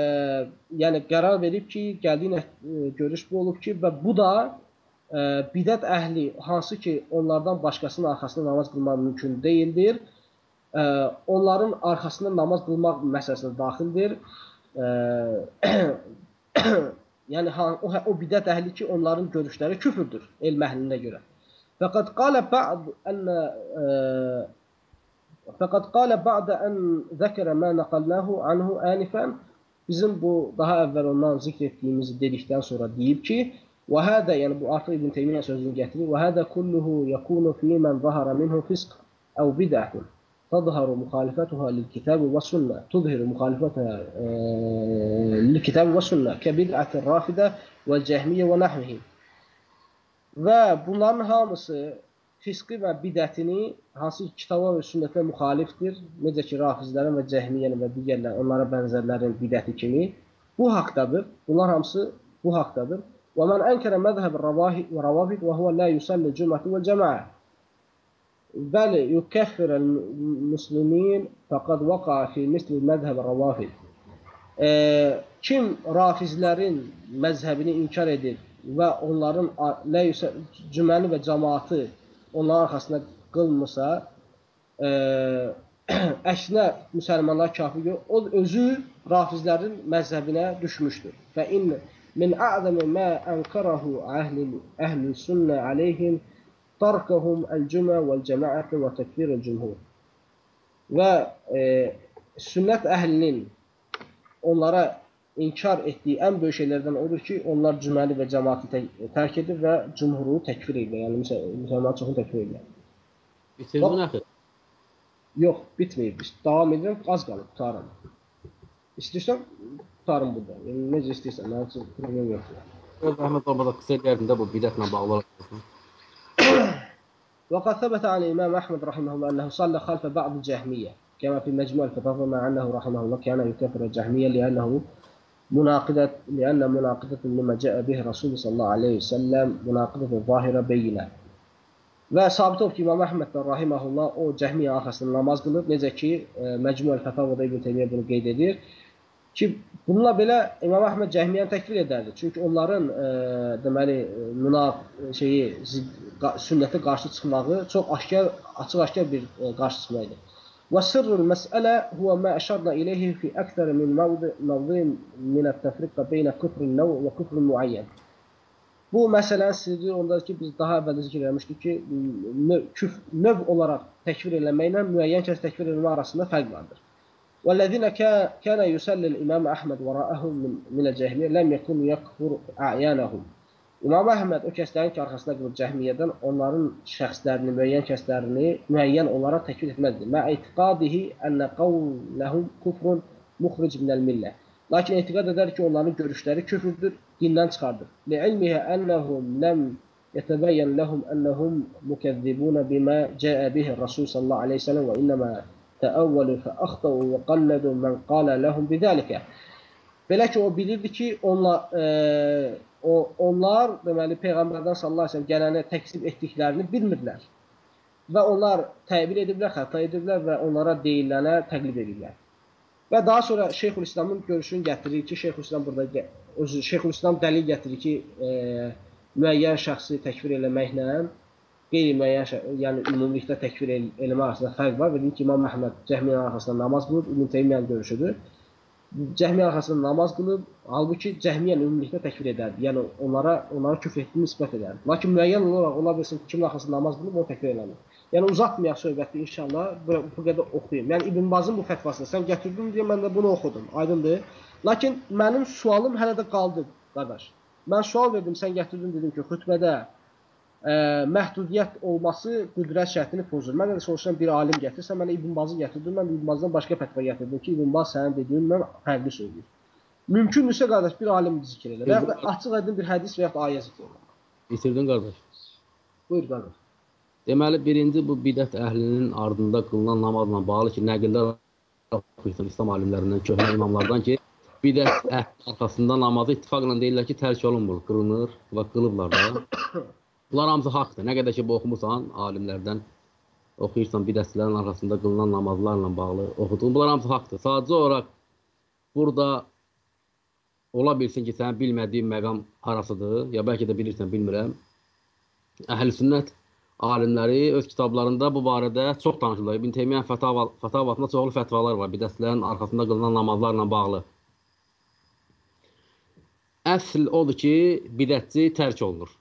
yəni qərar verib ki, gəldiyi e, görüş bu olub ki, və bu da e, bidət əhli hansı ki, onlardan başqasının arxasında namaz qılmaq mümkün deyildir. E, onların arxasında namaz qılmaq məsələsinə daxildir. E, yəni o, o bidət əhli ki, onların görüşləri küfürdür elm əhlinə görə. Fəqad qala ba'd ən Fəqad qala ba'da an zəkərə mə naqalnahu anhu anifan bizim bu daha əvvəl ondan zikr etdiyimizi dedikdən sonra deyib ki, və hədə yəni bu artıq İbn Teymiyyə sözünü gətirir. Və hədə kulluhu yakunu fi men zahara minhu fisq əv bid'atun تظهر مخالفتها للكتاب والسنة تظهر مخالفتها للكتاب والسنة كبدعة الرافدة والجهمية ونحوهم və bunların hamısı fisqi və bidətini hansı ki, kitaba və sünnətə müxalifdir, necə ki, rafizlərin və cəhmiyyənin və digərlər, onlara bənzərlərin bidəti kimi bu haqdadır. Bunlar hamısı bu haqdadır. Və mən ənkərə məzhəb ravafid və huvə la yusalli cümətü və cəmaə. Yukəffir el-muslimin fəqad vəqa fi misli məzhəb ravafid. E, kim rafizlərin məzhəbini inkar edir və onların cüməni və cəmaatı onların arxasında qılmırsa, əksinə müsəlmanlar kafir yox, o özü rafizlərin məzhəbinə düşmüşdür. Və in min a'zami ma ankarahu ahli sünnə aleyhim tarkahum el-cümə vəl-cəmaətə və təkfir el-cümhur. Və e, sünnət əhlinin onlara inkar etdiyi ən böyük şeylərdən odur ki, onlar cüməni və cəmaatı tərk edir və cümhuru təkfir edir. Yəni müsəlmanların çoxunu təkfir edir. Bitirdin axı. Yox, bitməyib. Davam edirəm, az qalıb, qutaram. İstəyirsən, qutarım burada. Yəni necə istəyirsən, mənim üçün problem yoxdur. Əhməd babada qısa edərdin də bu bidətlə bağlı olaraq. وقد ثبت عن الإمام أحمد رحمه الله أنه صلى خلف بعض الجهمية كما في مجموع الفتاوى مع أنه رحمه الله كان يكفر الجهمية لأنه مناقضة لأن مناقضة لما جاء به Rasul sallallahu aleyhi ve sellem munaqidətə zahirə beyinə. Və sabit olub ki, İmam Əhməd rahimehullah o cəhmiyə arxasında namaz qılıb, necə ki, e, Məcmuəl Fətavada İbn Teymiyyə bunu qeyd edir Ki bununla belə İmam Əhməd Cəhmiyyəni təkfir edərdi. Çünki onların e, deməli e, münaq şeyi zid, sünnətə qarşı çıxmağı çox aşkar açıq-aşkar bir e, qarşı çıxma idi. Və sirrul məsələ huwa ma əşarna ilayhi fi akthar min mawdi' mawdi'in min at-tafriq bayna kufrun naw və kufrun muayyan. Bu məsələnin sirri ondadır ki, biz daha əvvəldə zikr etmişdik ki, növ, küf, növ olaraq təkfir eləməklə müəyyən kəs təkfir eləmə arasında fərq vardır. وَالَّذِينَ كَانَ يُسَلِّ الْإِمَامَ أَحْمَدْ وَرَاءَهُ مِنَ الْجَهْمِيَّةِ لَمْ يَكُنْ يَكْفُرُ أَعْيَانَهُم İmam Əhməd o kəslərin ki, arxasında qılıb cəhmiyyədən onların şəxslərini, müəyyən kəslərini müəyyən olaraq təkfir etməzdir. Mə etiqadihi ənə qavləhum kufrun muxric minəl millə. Lakin etiqad edər ki, onların görüşləri küfürdür, dindən çıxardır. Li'ilmihə ənəhum ləm yətəbəyyən ləhum ənəhum mükəzzibunə bimə cəə bihi Rasul sallallahu aleyhi ve sellem və innəmə təəvvəlu fəəxtəu və qallədu mən qalə ləhum bidəlikə. Belə ki, o bilirdi ki, onlar, e, o, onlar deməli peyğəmbərdən sallallahu əleyhi və səlləm gələni təkzib etdiklərini bilmirlər. Və onlar təbil ediblər, xəta ediblər və onlara deyilənə təqlid edirlər. Və daha sonra Şeyxülislamın görüşünü gətirir ki, Şeyxülislam burada özü Şeyxülislam dəlil gətirir ki, e, müəyyən şəxsi təkfir eləməklə qeyri-müəyyən, yəni ümumilikdə təkfir el eləmə arasında fərq var. Deyir ki, İmam Əhməd cəhmiyyənin arxasında namaz qılıb, İbn Teymiyyə görüşüdür. Cəhmiyə arxasında namaz qılıb, halbuki cəhmiyə ümumilikdə təkfir edərdi. Yəni onlara onlara küfr etdiyini isbat edərdi. Lakin müəyyən olaraq ola bilsin ki, kimin arxasında namaz qılıb, o təkfir eləmir. Yəni uzatmayaq söhbəti inşallah, bu, bu qədər oxuyum. Yəni İbn Bazın bu fətvasını sən gətirdin deyə mən də bunu oxudum. Aydındır? Lakin mənim sualım hələ də qaldı, qardaş. Mən sual verdim, sən gətirdin dedim ki, xütbədə ə, məhdudiyyət olması qüdrət şərtini pozur. Mən də soruşuram bir alim gətirsən, mən İbn Bazı gətirdim, mən İbn Bazdan başqa fətvə gətirdim ki, İbn Baz sənin dediyindən fərqli söyləyir. Mümkündürsə qardaş bir alim zikr elə və ya açıq aydın bir hədis və ya ayə zikr elə. Bitirdin qardaş. Buyur qardaş. Deməli birinci bu bidət əhlinin ardında qılınan namazla bağlı ki, nəqillər oxuyursan İslam alimlərindən, köhnə imamlardan ki, bidət arxasında namazı ittifaqla deyirlər ki, tərk olunmur, qılınır və qılıblar da. Bunlar hamısı haqdır. Nə qədər ki bu oxumusan, alimlərdən oxuyursan bidətçilərin arxasında qılınan namazlarla bağlı oxuduğun bunlar hamısı haqdır. Sadəcə olaraq burada ola bilsin ki, sənin bilmədiyin məqam harasıdır, ya bəlkə də bilirsən, bilmirəm. Əhl-i sünnət alimləri öz kitablarında bu barədə çox danışırlar. İbn Teymiyyə fətava, fətavasında çoxlu fətvalar var bidətçilərin arxasında qılınan namazlarla bağlı. Əsl odur ki, bidətçi tərk olunur.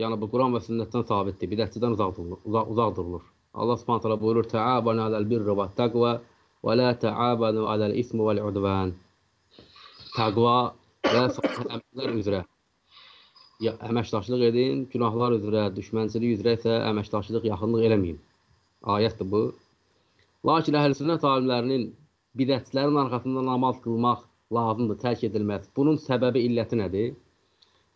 Yəni bu Quran və sünnətdən sabitdir. Bidətçidən uzaq durulur. Uzaq, uzaq durulur. Allah Subhanahu taala buyurur: "Təabanu alel birri və la təabanu alel ismi vəl udvan." Təqva və əməllər üzrə ya, əməkdaşlıq edin, günahlar üzrə, düşmənçilik üzrə isə əməkdaşlıq, yaxınlıq eləməyin. Ayətdir bu. Lakin əhl-sünnət alimlərinin bidətçilərin arxasında namaz qılmaq lazımdır, tərk edilməz. Bunun səbəbi, illəti nədir?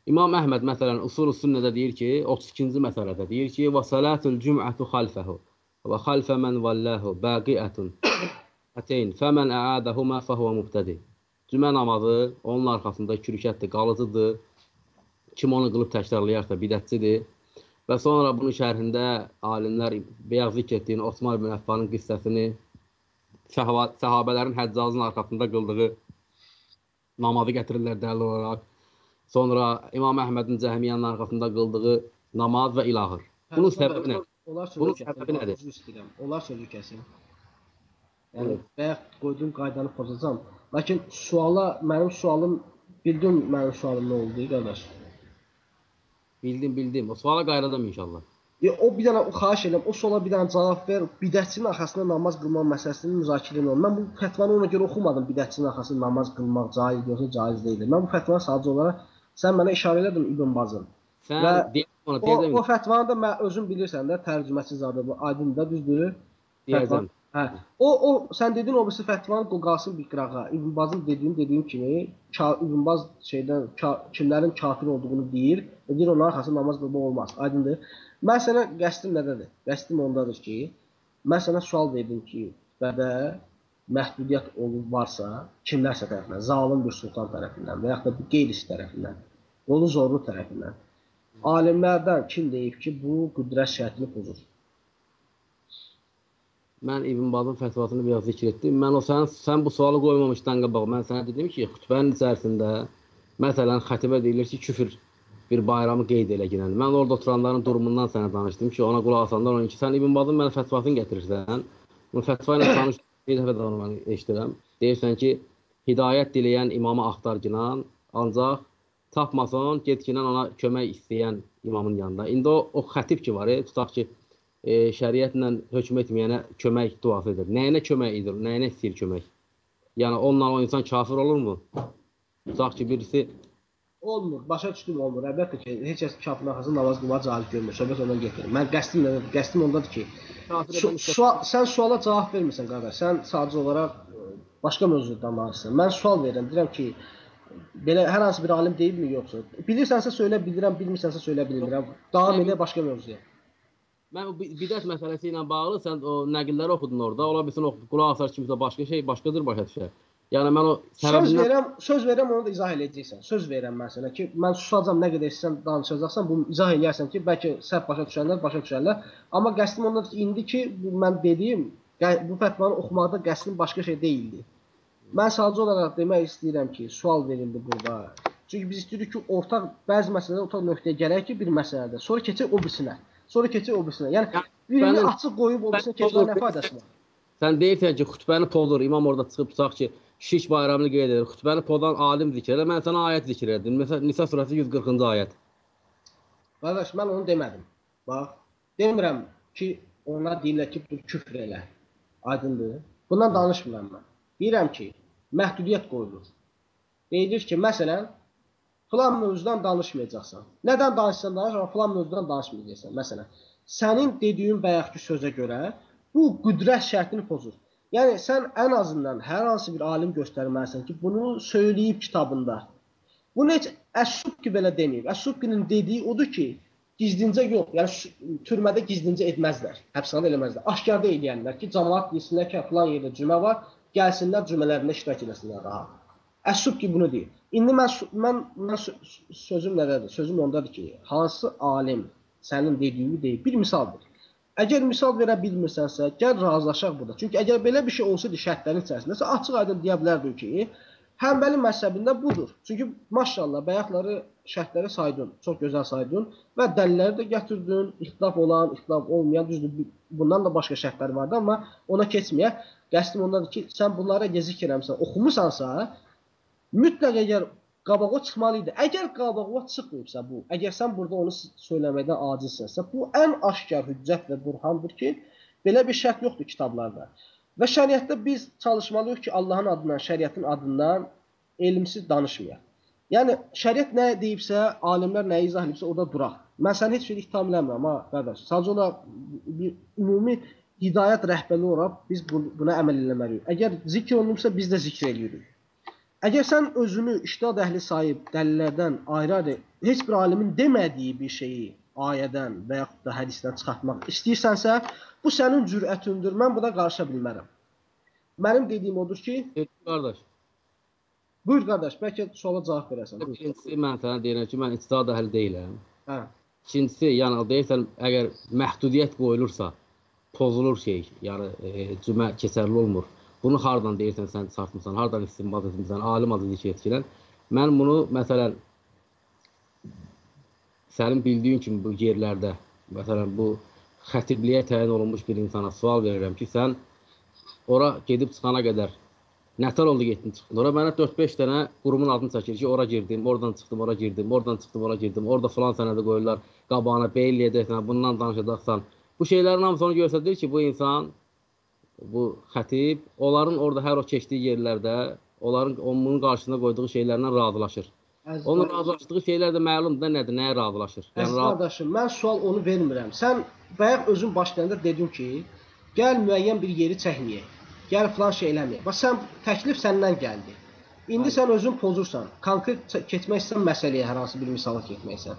İmam Əhməd məsələn Usul-u Sünnədə deyir ki, 32-ci məsələdə deyir ki, "Və salatul cum'atu xalfəhu və xalfə men vallahu baqi'atun." Əteyn, "Fəmən a'adahuma fehuve mubtadi." Cümə namazı onun arxasında iki rükətdir, qalıcıdır. Kim onu qılıb təkrarlayarsa bidətçidir. Və sonra bunun şərhində alimlər bəyaz zikr etdiyin Osman ibn Əffanın qissəsini səhabələrin Həccacın arxasında qıldığı namazı gətirirlər dəlil olaraq. Sonra İmam Əhmədin Cəhmiyyənin arxasında qıldığı namaz və ilahır. Bunun səbəbi nədir? Onlar Bunun sözü səbəbi nədir? İstəyirəm. Onlar sözü kəsin. Yəni bayaq qoyduğum qaydanı pozacağam. Lakin suala mənim sualım bildin mənim sualım nə oldu qardaş? Bildim, bildim. O suala qayıdacağam inşallah. E, o bir dənə xahiş edirəm, o suala bir dənə cavab ver. Bidətçinin arxasında namaz qılmaq məsələsini müzakirə edirəm. Mən bu fətvanı ona görə oxumadım. Bidətçinin arxasında namaz qılmaq caiz yoxsa caiz deyil. Mən bu fətvanı sadəcə olaraq sən mənə işarə elədin İbn Bazın. Sən Və deyəcəm ona, O, deyəcəm, o fətvanı da mən özün bilirsən də, tərcüməçi zadı bu aydındır, düzdür? deyəcəm. Hə. O o sən dedin o birisi fətvanı qoqalsın bir qırağa. İbn Bazın dediyin dediyim kimi ka, İbn Baz şeydən ka, kimlərin kafir olduğunu deyir. Deyir onların arxasında namaz qılmaq olmaz. Aydındır? Mən sənə qəsdim nədədir? Qəsdim ondadır ki, mən sənə sual verdim ki, bədə məhdudiyyət olub varsa, kimlərsə tərəfindən, zalim bir sultan tərəfindən və yaxud da bir qeyrisi tərəfindən, qolu zorlu tərəfindən alimlərdən kim deyib ki, bu qüdrət şərtini pozur? Mən İbn Bazın fətvasını biraz zikr etdim. Mən o sən sən bu sualı qoymamışdan qabaq mən sənə dedim ki, xutbənin içərisində məsələn xətibə deyilir ki, küfür bir bayramı qeyd elə gələn. Mən orada oturanların durumundan sənə danışdım ki, ona qulaq asanlar onun ki, sən İbn Bazın mənə fətvasını gətirirsən. Bu fətva ilə tanış bir dəfə də onu mən eşidirəm. Deyirsən ki, hidayət diləyən imamı axtarginan, ancaq tapmasan, getkindən ona kömək istəyən imamın yanında. İndi o, o xətib ki var, e, tutaq ki, e, şəriətlə hökm etməyənə kömək duası edir. Nəyinə kömək edir? Nəyinə istəyir kömək? Yəni onunla o insan kafir olurmu? Tutaq ki, birisi Olmur, başa düşdüm olmur. Əlbəttə ki, heç kəs kafirin arxasında namaz qılmağı caiz görmür. Söhbət ondan gedir. Mən qəsdim nədir? Qəsdim ondadır ki, su, sual, sən suala cavab vermirsən qardaş. Sən sadəcə olaraq başqa mövzudan danışırsan. Mən sual verirəm, deyirəm ki, belə hər hansı bir alim deyilmi yoxsa? Bilirsənsə söylə, bilirəm, bilmirsənsə söylə, bilmirəm. Davam edə başqa mövzuya. Mən o bi- bidət məsələsi ilə bağlı sən o nəqilləri oxudun orada. Ola bilsin oxu, qulaq asar kimsə başqa şey başqadır başa düşər. Yəni mən o Söz səbəbindən verirəm, söz verirəm onu da izah eləyəcəksən. Söz verirəm mən sənə ki, mən susacağam, nə qədər istəsən danışacaqsan, bunu izah eləyərsən ki, bəlkə səhv başa düşənlər başa düşərlər. Amma qəsdim ki, indi ki, mən dediyim, bu fətvanı oxumaqda qəsdim başqa şey deyildi. Mən sadəcə olaraq demək istəyirəm ki, sual verildi burada. Çünki biz istəyirik ki, ortaq bəzi məsələdə ortaq nöqtəyə gələk ki, bir məsələdə. Sonra keçək o birisinə. Sonra keçək o birisinə. Yəni birini Bəli. açıq qoyub o birisinə keçməyə nə faydası var? sən deyirsən ki, xutbəni pozur, imam orada çıxıb tutaq ki, şiş bayramını qeyd edir. Xutbəni pozan alim zikr edir. Mən sənə ayət zikr edirdim. Məsələn, Nisa surəsi 140-cı ayət. Qardaş, mən onu demədim. Bax, demirəm ki, ona deyirlər ki, bu küfr elə. Aydındır? Bundan danışmıram mən. Deyirəm ki, məhdudiyyət qoyulur. Deyilir ki, məsələn, filan mövzudan danışmayacaqsan. Nədən danışsan danış, amma filan mövzudan danışmayacaqsan. Məsələn, sənin dediyin bayaqki sözə görə bu qüdrət şərtini pozur. Yəni sən ən azından hər hansı bir alim göstərməlisən ki, bunu söyləyib kitabında. Bunu heç Əs-Subki belə deməyib. Əs-Subkinin dediyi odur ki, gizlincə yox, yəni türmədə gizlincə etməzlər, həbsxanada eləməzlər. Aşkarda eləyənlər ki, cəmaət bilsinlər ki, filan yerdə cümə var, gəlsinlər cümələrində iştirak eləsinlər rahat. Əsub ki bunu deyir. İndi mən mən mən sözüm nədədir? Sözüm ondadır ki, hansı alim sənin dediyini deyir. Bir misaldır. Əgər misal verə bilmirsənsə, gəl razılaşaq burada. Çünki əgər belə bir şey olsaydı şərtlərin içərisində, açıq-aydın deyə bilərdik ki, Həmbəli məzhəbində budur. Çünki maşallah bayaqları şərtləri saydın, çox gözəl saydın və dəlilləri də gətirdin, ixtilaf olan, ixtilaf olmayan, düzdür, bundan da başqa şərtlər vardı, amma ona keçməyək. Qəsdim ondadır ki, sən bunları əgər zikr eləmisən, oxumusansa, mütləq əgər qabağa çıxmalı idi. Əgər qabağa çıxmayıbsa bu, əgər sən burada onu söyləməkdən acizsənsə, bu ən aşkar hüccət və burhandır ki, belə bir şərt yoxdur kitablarda. Və şəriətdə biz çalışmalıyıq ki, Allahın adından, şəriətin adından elmsiz danışmayaq. Yəni şəriət nə deyibsə, alimlər nə izah edibsə, o da duraq. Mən səni heç bir ittiham eləmirəm ha, qardaş. Sadəcə olaraq bir ümumi hidayət rəhbəri olaraq biz buna əməl etməliyik. Əgər zikr olunubsa, biz də zikr eləyirik. Əgər sən özünü iştihad əhli sayıb dəlillərdən ayrı-ayrı heç bir alimin demədiyi bir şeyi ayədən və yaxud da hədisdən çıxartmaq istəyirsənsə, bu sənin cürətindir. Mən buna qarışa bilmərəm. Mənim dediyim odur ki, qardaş. Buyur qardaş, bəlkə suala cavab verəsən. Birincisi mən sənə deyirəm ki, mən ictihad əhli deyiləm. Hə. İkincisi, yəni deyirsən, əgər məhdudiyyət qoyulursa, pozulur şey, yəni e, cümə keçərli olmur. Bunu hardan deyirsən sən çıxartmısan, hardan istinbat etmisən, alim adı zikr etkilən. Mən bunu məsələn sənin bildiyin kimi bu yerlərdə, məsələn, bu xətibliyə təyin olunmuş bir insana sual verirəm ki, sən ora gedib çıxana qədər nətər oldu getdin çıxdın? Ora mənə 4-5 dənə qurumun adını çəkir ki, ora girdim, oradan çıxdım, ora girdim, oradan çıxdım, ora girdim. Orada falan sənədi qoyurlar, qabağına beyl edəcəksən, bundan danışacaqsan. Bu şeylərin hamısı onu göstərir ki, bu insan bu xətib onların orada hər o keçdiyi yerlərdə onların onun qarşısında qoyduğu şeylərlə razılaşır. Əziz Onun razılaşdığı şeylər də məlumdur nədir, nəyə razılaşır. Yəni Əziz qardaşım, mən sual onu vermirəm. Sən bayaq özün başlayanda dedin ki, gəl müəyyən bir yeri çəkməyək. Gəl filan şey eləməyək. Bax sən təklif səndən gəldi. İndi sən özün pozursan. Konkret keçmək istəsən məsələyə hər hansı bir misala keçməksən.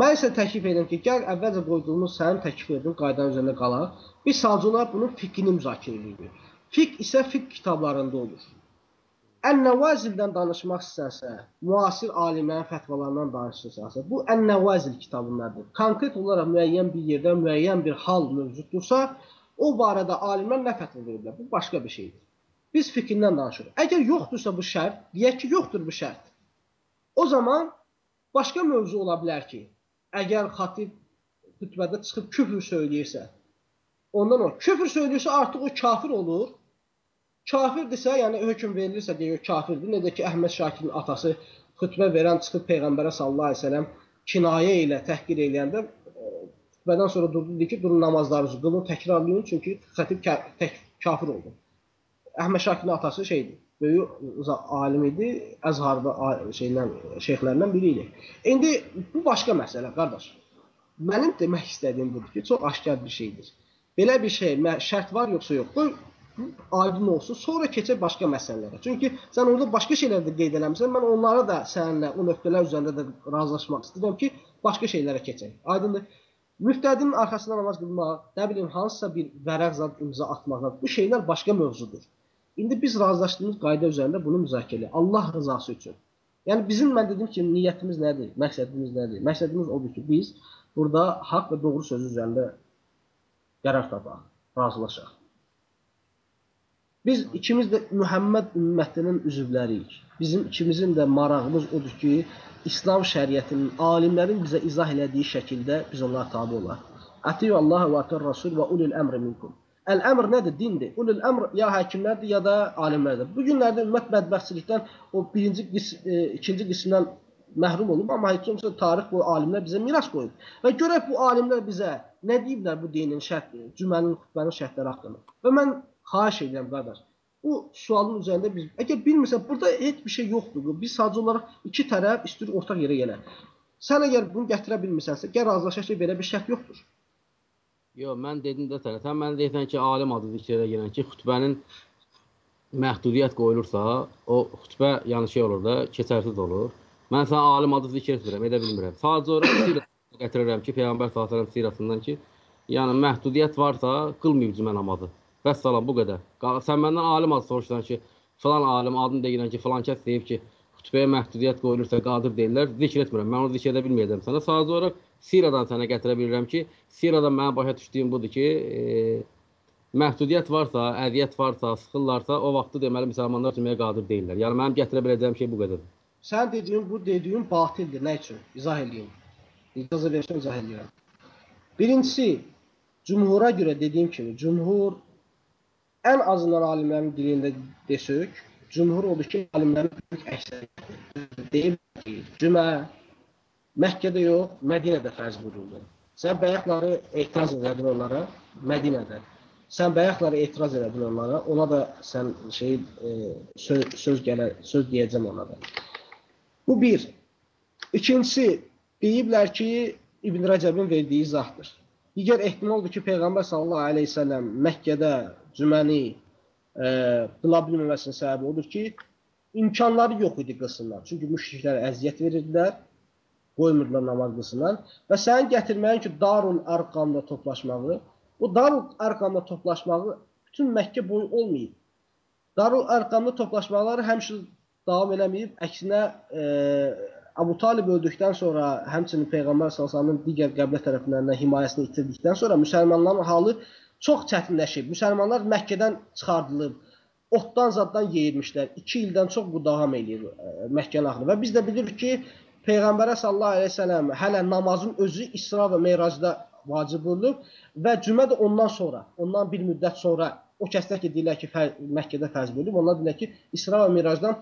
Mən isə təklif edirəm ki, gəl əvvəlcə qoyduğumuz sənin təklif etdiyin qaydanın üzərində qalaq. Biz sadəcə olaraq bunun fiqhini müzakirə edirik. Fiqh isə fiqh kitablarında olur. Ən-Nəvazildən danışmaq istəsə, müasir alimlərin fətvalarından danışırsansa, bu Ən-Nəvazil kitabındadır. Konkret olaraq müəyyən bir yerdə müəyyən bir hal mövcuddursa, o barədə alimlər nə fətva veriblər? Bu başqa bir şeydir. Biz fikrindən danışırıq. Əgər yoxdursa bu şərt, deyək ki, yoxdur bu şərt. O zaman başqa mövzu ola bilər ki, əgər xatib xütbədə çıxıb küfr söyləyirsə, ondan o küfr söyləyirsə artıq o kafir olur Kafirdirsə, yəni hökm verilirsə deyir kafirdir. Necə ki Əhməd Şakirin atası xütbə verən çıxıb peyğəmbərə sallallahu əleyhi və səlləm kinayə ilə təhqir eləyəndə e, xütbədən sonra durdu dedi ki, durun namazlarınızı qılın, təkrarlayın çünki xətib kafir oldu. Əhməd Şakirin atası şeydir, böyük alim idi, Əzharda şeydən şeyxlərdən biri idi. İndi bu başqa məsələ, qardaş. Mənim demək istədiyim budur ki, çox aşkar bir şeydir. Belə bir şey şərt var yoxsa yox? Bu aydın olsun. Sonra keçək başqa məsələlərə. Çünki sən orada başqa şeylər də qeyd eləmisən. Mən onlara da səninlə o nöqtələr üzərində də razılaşmaq istəyirəm ki, başqa şeylərə keçək. Aydındır. Müftədinin arxasında namaz qılmaq, nə bilim hansısa bir vərəq zad imza atmaq, bu şeylər başqa mövzudur. İndi biz razılaşdığımız qayda üzərində bunu müzakirə edirik. Allah rızası üçün. Yəni bizim mən dedim ki, niyyətimiz nədir? Məqsədimiz nədir? Məqsədimiz odur ki, biz burada haqq və doğru sözü üzərində qərar tapaq, razılaşaq. Biz ikimiz də Məhəmməd ümmətinin üzvləriyik. Bizim ikimizin də marağımız odur ki, İslam şəriətinin, alimlərin bizə izah elədiyi şəkildə biz onlara tabe olaq. Atiyu Allah və atir Rasul və ulul əmri minkum. Əl-əmr nədir? Dindir. Ulul əmr ya həkimlərdir, ya da alimlərdir. Bu günlərdə ümmət bədbəxtçilikdən o birinci qis e, ikinci qismdən məhrum olub, amma heç olmasa tarix bu alimlər bizə miras qoyub. Və görək bu alimlər bizə nə deyiblər bu dinin şərt, cümənin, xutbənin şərtləri haqqında. Və mən Xahiş edirəm qardaş. Bu sualın üzərində biz əgər bilmirsən, burada heç bir şey yoxdur. Biz sadəcə olaraq iki tərəf istəyir ortaq yerə gələ. Sən əgər bunu gətirə bilmirsənsə, gəl razılaşaq ki, belə bir şərt yoxdur. Yox, mən dedim də sənə. Sən mənə deyirsən ki, alim adı zikr edən ki, xutbənin məhdudiyyət qoyulursa, o xutbə yəni şey olur da, keçərsiz olur. Mən sənə alim adı zikr etmirəm, edə bilmirəm. Sadəcə olaraq gətirirəm ki, Peyğəmbər sallallahu əleyhi sirasından ki, yəni məhdudiyyət varsa, qılmayıb cümə namazı. Vəssalam bu qədər. Sən məndən alim adı soruşsan ki, falan alim adını deyirəm ki, falan kəs deyib ki, xütbəyə məhdudiyyət qoyulursa qadir deyirlər. Zikr etmirəm. Mən onu zikr edə bilməyəcəm sənə. Sadəcə olaraq siradan sənə gətirə bilirəm ki, siradan mənim başa düşdüyüm budur ki, e, məhdudiyyət varsa, əziyyət varsa, sıxırlarsa, o vaxtı deməli müsəlmanlar üzməyə qadir deyillər. Yəni mənim gətirə biləcəyim şey bu qədərdir. Sən dediyin bu dediyin batildir. Nə üçün? İzah edeyim. İcazə versən izah edirəm. Birincisi, cümhura görə dediyim kimi, cümhur ən azından alimlərin dilində desək, cümhur odur ki, alimlərin böyük əksəriyyəti deyir ki, cümə Məkkədə yox, Mədinədə fərz buyuruldu. Sən bayaqları etiraz edədin onlara Mədinədə. Sən bayaqları etiraz edədin onlara, ona da sən şey e, söz, söz gələ, söz deyəcəm ona da. Bu bir. İkincisi, deyiblər ki, İbn Rəcəbin verdiyi izahdır. Digər ehtimaldır ki, Peyğəmbər sallallahu əleyhi və səlləm Məkkədə cüməni e, qıla bilməməsinin səbəbi odur ki, imkanları yox idi qılsınlar. Çünki müşriklər əziyyət verirdilər qoymurdular namaz qılsınlar və sənin gətirməyin ki, Darul Ərqamda toplaşmağı, bu Darul Ərqamda toplaşmağı bütün Məkkə boyu olmayıb. Darul Ərqamda toplaşmaları həmişə davam eləməyib, əksinə e, Abu Talib öldükdən sonra, həmçinin Peyğəmbər sallallahu digər qəbilə tərəfindən himayəsini itirdikdən sonra müsəlmanların halı çox çətinləşib. Müsəlmanlar Məkkədən çıxardılıb, otdan zaddan yeyilmişlər. 2 ildən çox bu davam eləyir e, Məkkənin axırı və biz də bilirik ki, Peyğəmbərə sallallahu əleyhi və səlləm hələ namazın özü İsra və Meracda vacib olub və cümə də ondan sonra, ondan bir müddət sonra o kəslər ki deyirlər ki, fər Məkkədə fərz bölüb, onlar deyirlər ki, İsra və Meracdan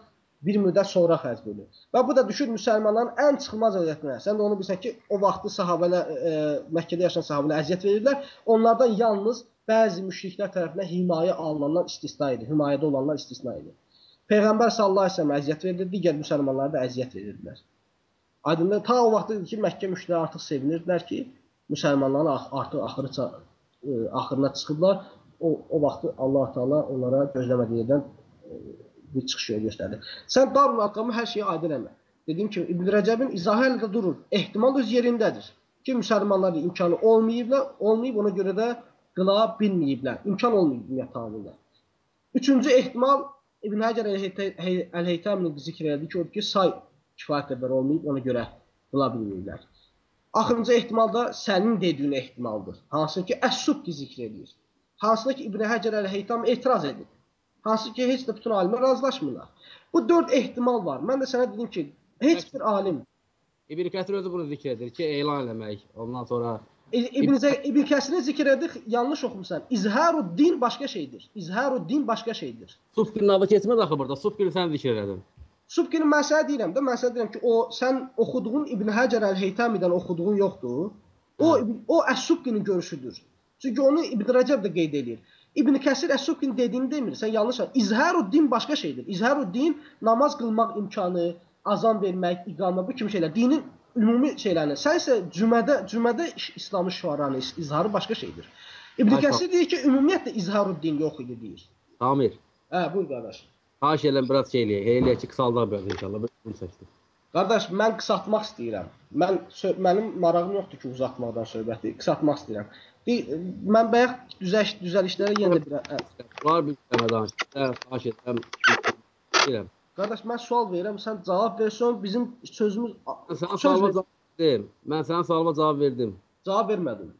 bir müddət sonra fərz bölüb. Və bu da düşür müsəlmanların ən çıxmaz əziyyətinə. Sən də onu bilirsən ki, o vaxtı sahabələr e, Məkkədə yaşayan sahabələr əziyyət verirlər. Onlardan yalnız bəzi müşriklər tərəfindən himayə alınanlar istisna idi, himayədə olanlar istisna idi. Peyğəmbər sallallahu əleyhi və səlləm əziyyət verirdi, digər müsəlmanlara da əziyyət verirdilər. Aydındır. Ta o vaxt idi ki, Məkkə müşrikləri artıq sevinirdilər ki, müsəlmanların artıq axırı e, axırına çıxıblar. O o vaxt Allah Taala onlara gözləmədiyi yerdən e, bir çıxış yolu göstərdi. Sən Darul Arqamı hər şeyi aydın eləmə. Dediyim kimi İbn Rəcəbin izahı hələ də durur. Ehtimal öz yerindədir. Ki, müsəlmanların imkanı olmayıblar, olmayıb ona görə də qıla bilməyiblər. İmkan olmayıb ümumiyyətlə tamamilə. Üçüncü ehtimal İbn Həcər Əl-Heytəmin zikr elədi ki, o ki, say kifayət qədər olmayıb, ona görə bula bilmirlər. Axırıncı ehtimal da sənin dediyin ehtimaldır. Hansı ki, Əs-Subki zikr edir. Hansı ki, İbn Həcər əl-Heytam etiraz edir. Hansı ki, heç də bütün alimlər razılaşmırlar. Bu dörd ehtimal var. Mən də sənə dedim ki, heç bir alim İbn Kəsir özü bunu zikr edir ki, elan eləmək. Ondan sonra İbn İbn Kəsirin zikr edir, yanlış oxumusan. İzharuddin başqa şeydir. İzharuddin başqa şeydir. Sufkinin adı keçməz axı burada. Sufkini sən zikr edin. Subkinin mən sənə deyirəm də, mən sənə deyirəm ki, o sən oxuduğun İbn Həcər əl-Heytamidən oxuduğun yoxdur. O hə. o Əs-Subkinin görüşüdür. Çünki onu İbn Rəcəb də qeyd edir. İbn Kəsir Əs-Subkinin dediyini demir. Sən yanlış. İzharuddin başqa şeydir. İzharuddin namaz qılmaq imkanı, azan vermək, iqamə bu kimi şeylər. Dinin ümumi şeylərini. Sən isə cümədə cümədə İslamı şüaranı izharı başqa şeydir. İbn Kəsir deyir ki, ümumiyyətlə İzharuddin yox idi deyir. Tamir. Hə, buyur qardaş. Xahiş edirəm biraz şey eləyək. Eləyək ki, qısaldaq biraz inşallah. Bunu çəkdik. Qardaş, mən qısaltmaq istəyirəm. Mən mənim marağım yoxdur ki, uzatmaqdan söhbəti. Qısaltmaq istəyirəm. Bir, mən bayaq düzəş düzəlişlərə yenə bir var bir dənə danış. Xahiş edirəm. Deyirəm. Qardaş, mən sual verirəm, sən cavab versən, bizim sözümüz Mən sənə sualıma cavab verdim. Mən sənə sualıma cavab verdim. Cavab vermədin.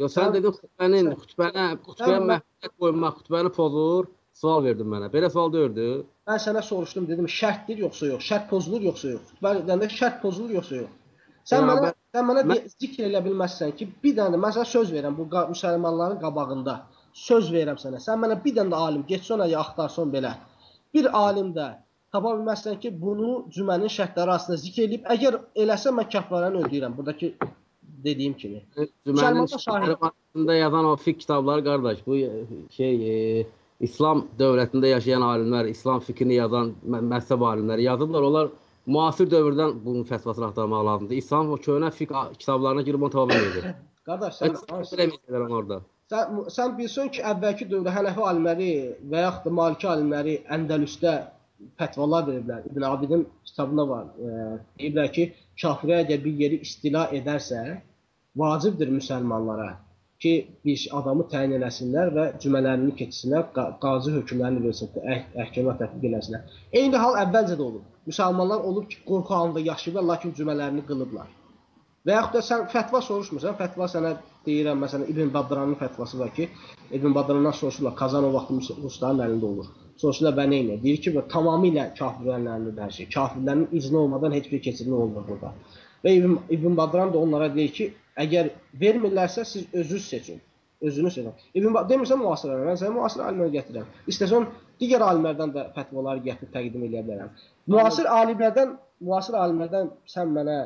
Yox, sən, dedin xutbənin, xutbəni, xutbəyə məhdəd qoymaq, xutbəni pozur. Sual verdin mənə. Belə sual deyildi. Mən sənə soruşdum, dedim şərtdir yoxsa yox? Şərt pozulur yoxsa yox? Mən deyəndə şərt pozulur yoxsa yox? Sən mənə mən, sən mənə mən, zikr elə bilməzsən ki, bir dənə mən sənə söz verirəm bu müsəlmanların qabağında. Söz verirəm sənə. Sən mənə bir dənə də alim getsən ya axtarsan belə. Bir alim də tapa bilməzsən ki, bunu cümənin şərtləri arasında zikr edib, əgər eləsə mən kəffarəni ödəyirəm. Buradakı dediyim kimi. Cümənin şərtləri arasında yazan o fiqh kitabları qardaş, bu şey e, İslam dövlətində yaşayan alimlər, İslam fikrini yazan məzhəb alimləri yazıblar. Onlar müasir dövrdən bunun fətvasını axtarmaq lazımdır. İslam o köhnə fiqh kitablarına girib onu tapa bilmir. Qardaş, sən orada. Sən sən bilirsən ki, əvvəlki dövrdə Hənəfi alimləri və yaxud da Maliki alimləri Əndəlüsdə fətvalar veriblər. İbn Abidin kitabında var. E, deyiblər ki, kafirə əgər bir yeri istila edərsə, vacibdir müsəlmanlara ki, bir adamı təyin eləsinlər və cümələrini keçsinlər, qazi hökmlərini versin, əhkəmə tətbiq eləsinlər. Eyni hal əvvəlcə də olub. Müsəlmanlar olub ki, qorxu halında yaşayıblar, lakin cümələrini qılıblar. Və yaxud da sən fətva soruşmursan, fətva sənə deyirəm, məsələn, İbn Badranın fətvası var ki, İbn Badrandan soruşurlar, Kazan o vaxt rusların əlində olur. Soruşurlar, bə nə ilə? Deyir ki, tamamilə kafirlərin əlində hər şey. Kafirlərin izni olmadan heç bir keçirilmə olmur burada. Və İbn, İbn Badran da onlara deyir ki, əgər vermirlərsə siz özünüz seçin. Özünüz seçin. İbn demirsən müasir alimlər, mən sənə müasir alimləri gətirirəm. İstəsən digər alimlərdən də fətvaları gətirib təqdim edə bilərəm. Müasir alimlərdən, müasir alimlərdən sən mənə